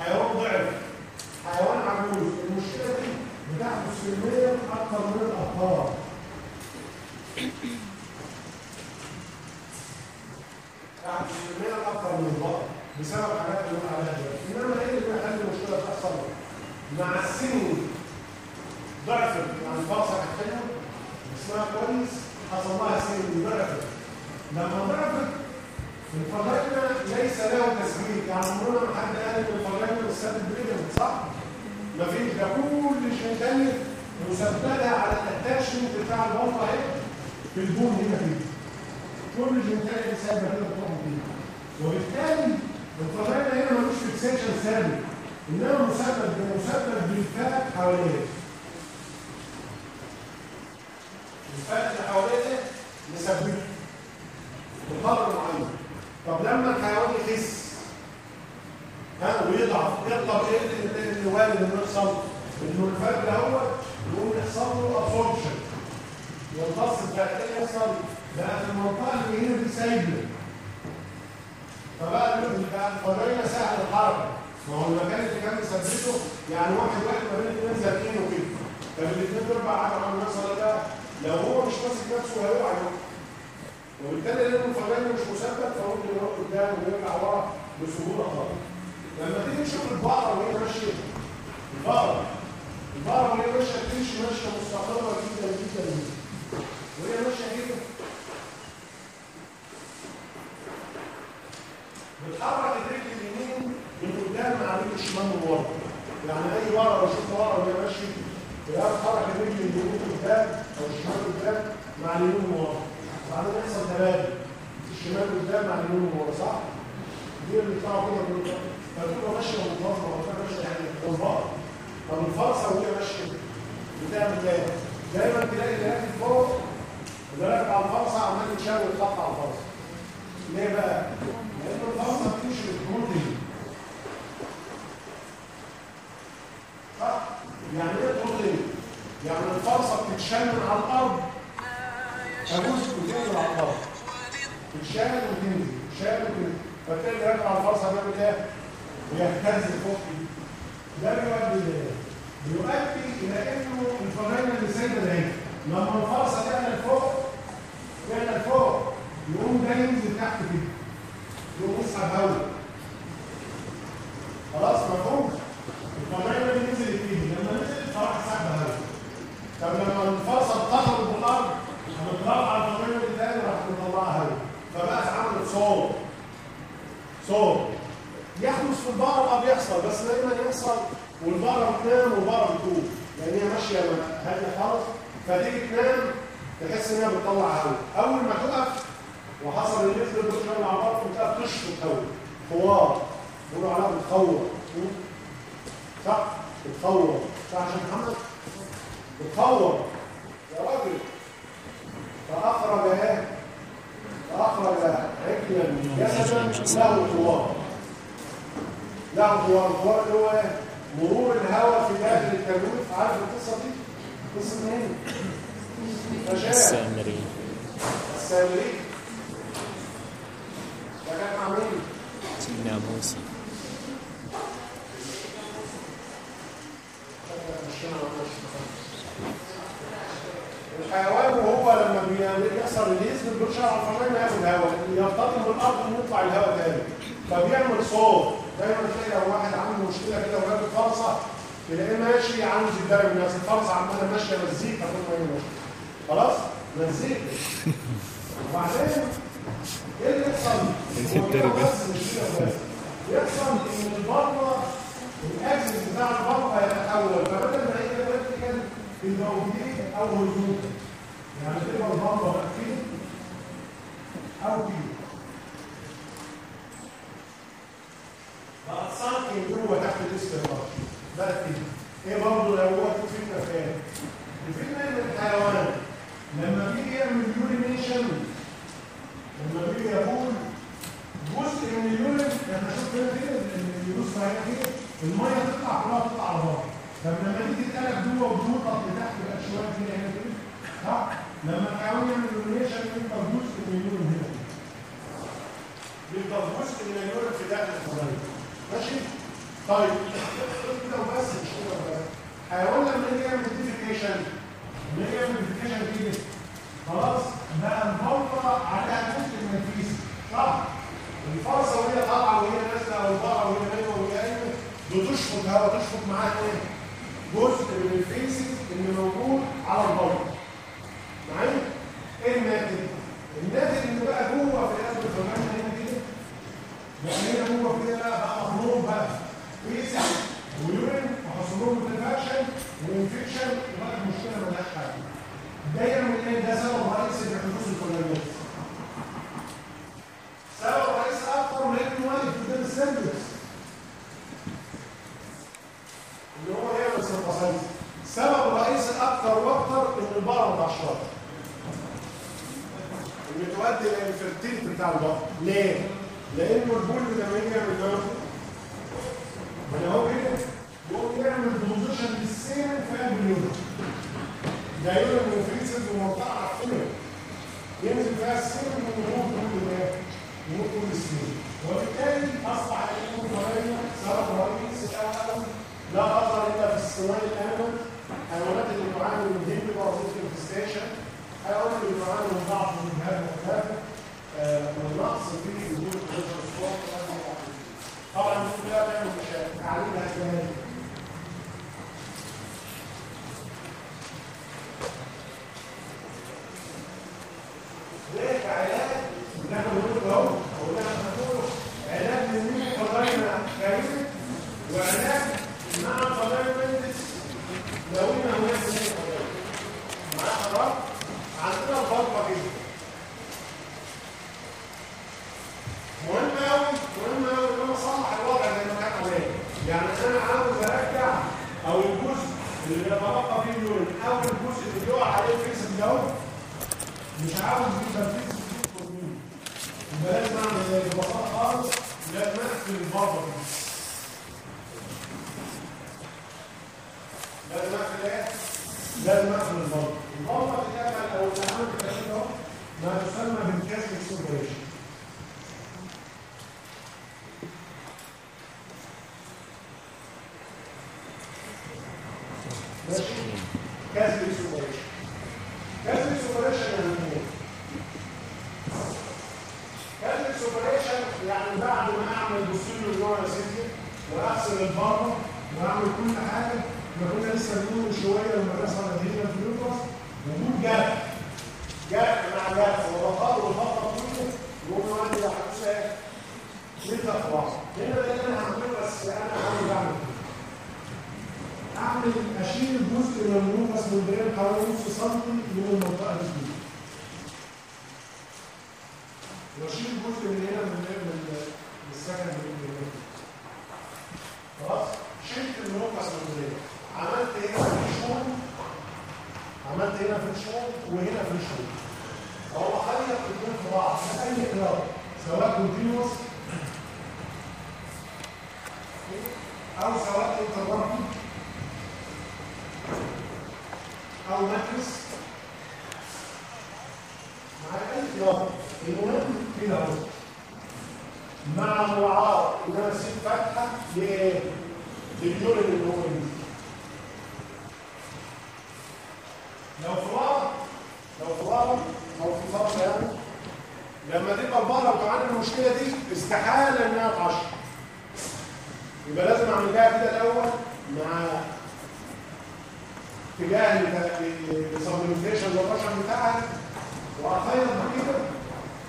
حيوان ضعف. حيوان عجوز. المشكلة دي بتاعته سلميه أكثر من الأطفال. ماشيه هاديه خالص فتيجي تنام تحس إنها بتطلع هواء أول ما تقف وحصل اللي في الدكتور مع بعض بتقف بتشفط هواء خوار. بيقولوا عليها بتخور. صح؟ بتخور. صح عشان محمد؟ بتخور. يا راجل. فأخرج إيه؟ فأخرج عجلا. جسدا له خوار له خوار الخوار اللي هو إيه؟ مرور الهواء في داخل الكبوت عارف القصة دي؟ قصه مين؟ السامري. السامري. ده كان مع سيدنا موسى. الحيوان وهو لما بيحصل ريليز بالبرشا على الفرامل ياخد هواء يرتطم بالارض ويطلع الهواء تاني. فبيعمل صوت. دايما تلاقي لو واحد عنده مشكلة كده وراكب فرسة تلاقيه ماشي زي الدرب الناس الفرسة عمالة ماشية مزيكا طول ما هي ماشيه خلاص؟ مزيكا وبعدين إيه اللي يحصل؟ يحصل إن ال vulva ال axis بتاع ال vulva هيتحول فبدل ما هي vertical يبقى oblique أو horizontal يعني تبقى ال vulva كده أو كده بقى سانكن جوه تحت الاستقرار بقى كده إيه برضه لو هو في فكرة فين؟ الفكرة إن الحيوان لما بيجي يعمل يورينيشن لما بيجي يقول جزء من اليورين إحنا شفنا كده ان اليوروس هنا كده؟ المية تطلع كلها تطلع على بره طب لما تيجي تتقلب جوه وتنطط لتحت بقى شوية كده هنا كده. صح؟ لما الحيوان يعمل urination يبقى جزء من ال urine هنا. يبقى جزء من ال urine في داخل الخلايا ماشي؟ طيب كده وبس مش كده وبس حيوان لما يجي يعمل defecation لما يجي يعمل defecation كده خلاص بقى ال vulva عليها جزء من ال feces صح؟ الفرسه وهي طالعه وهي نازله أو طالعه وهي نايمه وهي قايمه بتشفط هواء تشفط معاها إيه؟ جزء من الفيسز اللي موجود على البلطه معايا؟ إيه الناتج؟ الناتج اللي بقى جوه في القلب الفمانه هنا كده بقى كده بقى ويورين وحصل لهم انفكشن وانفكشن وبقى المشكلة ملهاش حل يعمل إيه؟ ده سبب رئيسي لحدوث الكولونيات سبب رئيسي أكتر من انه واقف اللي هو يعمل سيرفاسايز سبب رئيسي أكتر وأكتر إن البقره ما اشرب اللي تؤدي إلى الفرتيلتي بتاع البقره ليه؟ لأنه البول لما يجي يعمل ده من اهو كده. يقوم يعمل بوزيشن للسيمن في قلب اليورين ده يورين من فريسز ومنطقه عقلية. ينزل فيها السيمن ويموت كل ده. يموت كل السنين وبالتالي أصبح الأمور طبيعيه سبب رئيسي الأول لا اثر إلا في السواد الامن حيوانات اللي بتعاني من هيب بارازيت انفستيشن حيوانات اللي بتعاني من ضعف من الجهاز المختلف ونقص في وجود الصوت طبعا دي مشاكل تعالجها إزاي؟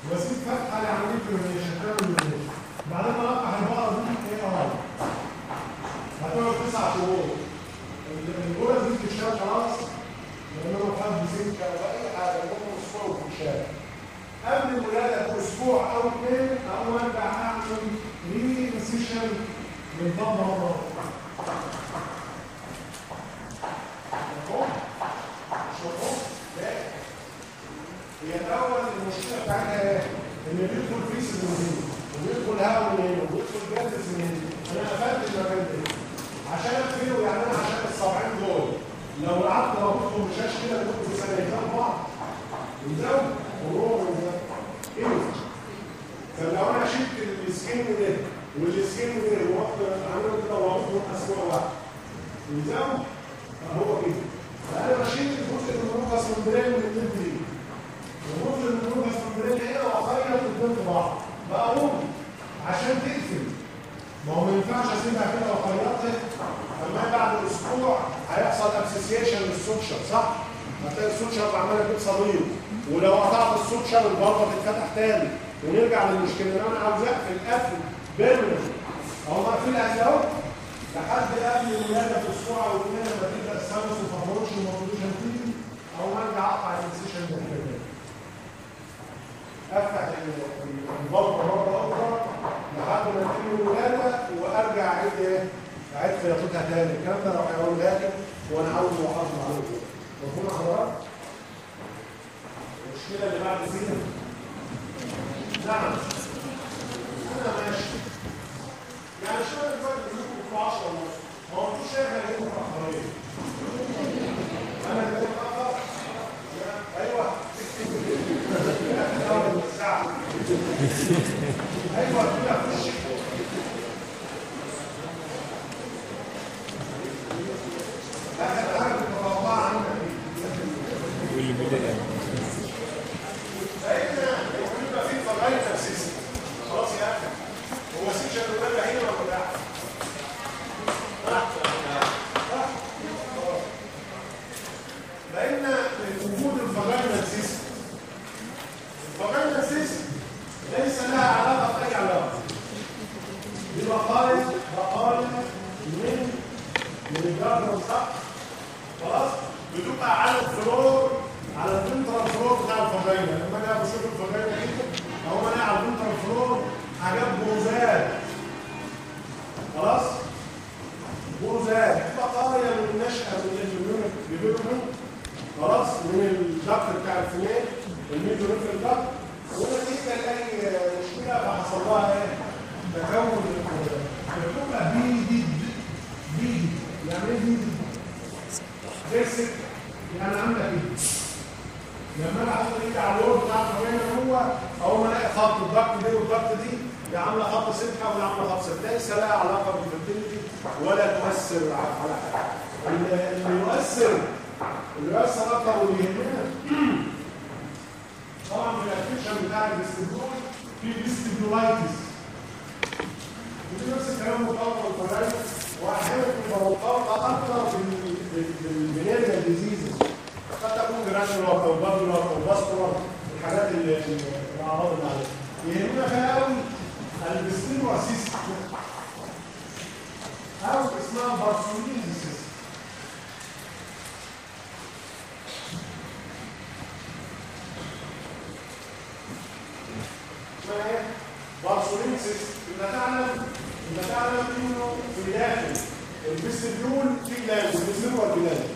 واسيب فتحه لعمليه الريليشن تعمل الريليشن بعدين القح البقره دي إيه آه هتقعد تسع شهور. الجوله دي الشارع خلاص لما أنا حد سكه ولا أي حاجة ممكن أسبوع الشارع. قبل الولادة بأسبوع أو اثنين أقوم أرجع أعمل ري سيشن للضم مره مفهوم؟ لا. هي الأول بتاعتها إيه؟ إن بيدخل فيه سيزونين وبيدخل هواء من هنا وبيدخل جاز من هنا أنا قفلت المكان ده عشان أقفله يعني أنا عشان الصابعين دول لو قعدت رابطهم بشاش كده سنة يفهموا بعض يزود وروح ويزود إيه؟ فلو أنا شلت السكين ده والسكين ده ورحت عامله كده ورابطهم أسبوع واحد. يزود هو كده فأنا بشيل الجزء من النقص من برين من الدري والجزء من النقص برين هنا واخيط الاثنين في بعض بقوم عشان تقفل ما هو ما ينفعش اسيبها كده واخيطها اما بعد أسبوع هيحصل ابسيسيشن للسوتشر صح؟ هتلاقي السوتشر عماله تجيب ولو قطعت السوتشر البلطه تتفتح تاني ونرجع للمشكله اللي أنا عاوز اقفل قفل بيرمنت اهو مقفل اهو لحد قبل الولاده باسبوع أو اثنين لما تبدا الساينس وفابورش وموديشن تيجي أو ارجع اقطع الانسيشن ده كده أفتح البلطه مرة أخرى لحد ما تتم الولاده وأرجع أعيد إيه؟ أعيد خياطتها تاني. الكلام ده لو هيقولها لي وأنا عاوز احافظ عليه. مفهوم يا حضرات؟ المشكلة اللي بعد كده نعم. أنا ماشي. يعني شو الفرق بينكم في 10 ونص. هو أنتوا شايف هيجيبوا متاخرين أنا اللي متاخر أيوه اول الساعة أيوه كده خش اخر حاجة متوقعه عنك واللي بيضايق فإحنا بيبقى في فرعين تأسيسي خلاص يا أخي هو سيكشن الولاد هنا ولا لا؟ صح؟ صح؟ خلاص. لأن وجود الفرعين تأسيسي الفرعين تأسيسي ليس لها علاقة بأي علاقة دي بقايا بقايا من من الجبر صح؟ خلاص؟ بتبقى على الفلور على الفنترال فلور بتاع الفجاينة لما أجي بشوف الفجاينة كده اهو أنا على الفنترال فلور حاجات بروزات خلاص بروزات بقايا من النشأة من اليونت بيبيرمنت خلاص من الضغط بتاع الفنان الميدو ريفر الضغط ونتيجة لأي مشكلة فحصل لها إيه؟ تكون بتبقى بيدد بيدد يعني إيه بيدد؟ بيرسك يعني عامله كده لما أنا أحط إيدي على الورد بتاع الفريم هو ما ألاقي خط الضغط دي والضغط دي دي عاملة خط سبحه ولا عاملة خط سبحه ليس لها علاقة بالفرتيلتي ولا تؤثر على حاجة اللي يؤثر اللي يؤثر أكتر واللي يهمنا طبعا في الافكشن بتاع الاستبدول في ديستبدولايتس ودي نفس الكلام مرتبط بالفريم واحيانا بتبقى مرتبطه أكتر بالبنيريال ديزيزز قد تكون جرانيولار أو بابلر أو باستولار الحاجات اللي اللي عليها يهمنا فيها قوي البستيرواسيس أو اسمها بارسوليزيس. اسمها؟ بارسوليزيس يبقى تعلم يبقى تعلم إنه في داخل البستيبيول في جلاند البستيبيول جلاند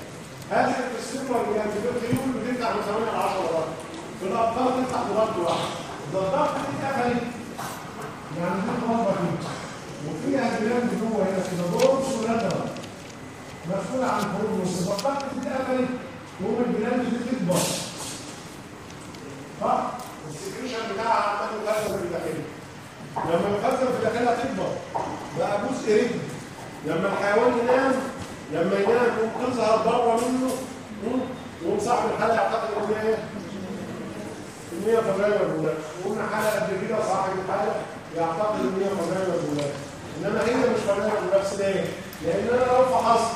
هذه البستيبيول جلاند البستيبيول بتفتح من 8 ل 10 مرات. في الأبطال تفتح بضغط واحد الضغط دي اتقفلت يعني دي مربع كده وفيها جلاند جوه هنا كده دورس ولاترال مسؤول عن الضغط دي اتقفلت وهو الجلاند دي تكبر صح؟ السكريشن بتاعها عمال يخزن في داخلها لما يخزن في داخلها تكبر بقى جزء رجل. لما الحيوان ينام لما ينام يقوم تظهر بره منه يقوم صاحب الحاله يعتقد إن هي المية فبراير والولاده وقلنا حاله قبل كده صاحب الحاله يعتقد إن هي فبراير والولاده إنما هي مش فبراير والولاده ليه؟ لأن أنا لو فحصت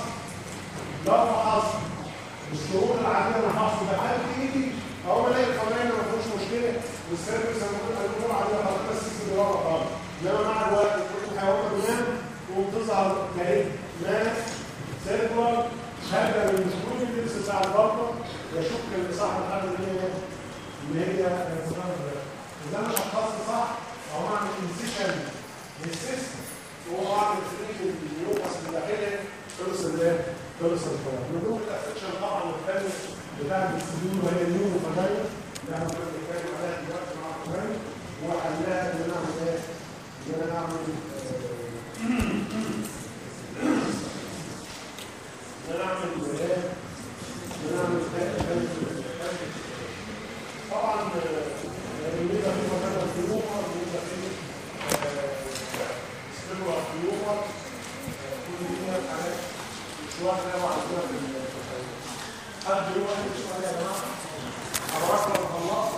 لو فحصت الشهور العادية اللي فحصت بحالة إيدي ما ألاقي الفبراير ما فيهوش والسيرفيس لما كنت الأمور عاديه خلاص بس دولار خالص إنما مع الوقت كل الحيوانات بتنام وبتظهر تلاقي ناس سيرفر هذا من شهور اللبس بتاع البطن يشك إن صاحب الحاله ان هي إن هي إذا أنا شخصت صح أو اعمل انسيشن للسيستم وهو اعمل فريق اليوكس الداخلي خلص الايه؟ خلص الكلام من ضمن الافكشن طبعا الثاني بتاع الاكسجين وهي النيورو فدايا الكلام وحلها ان أنا اعمل إيه؟ ان أنا اعمل ان أنا اعمل إيه؟ ان أنا اعمل طبعا بالنسبة في مكان الفيومر بالنسبة استمرار الفيومر كل دي حاجات مش واحدة وعندنا في حد يقول لي شوية يا جماعة А вашему Аллаху,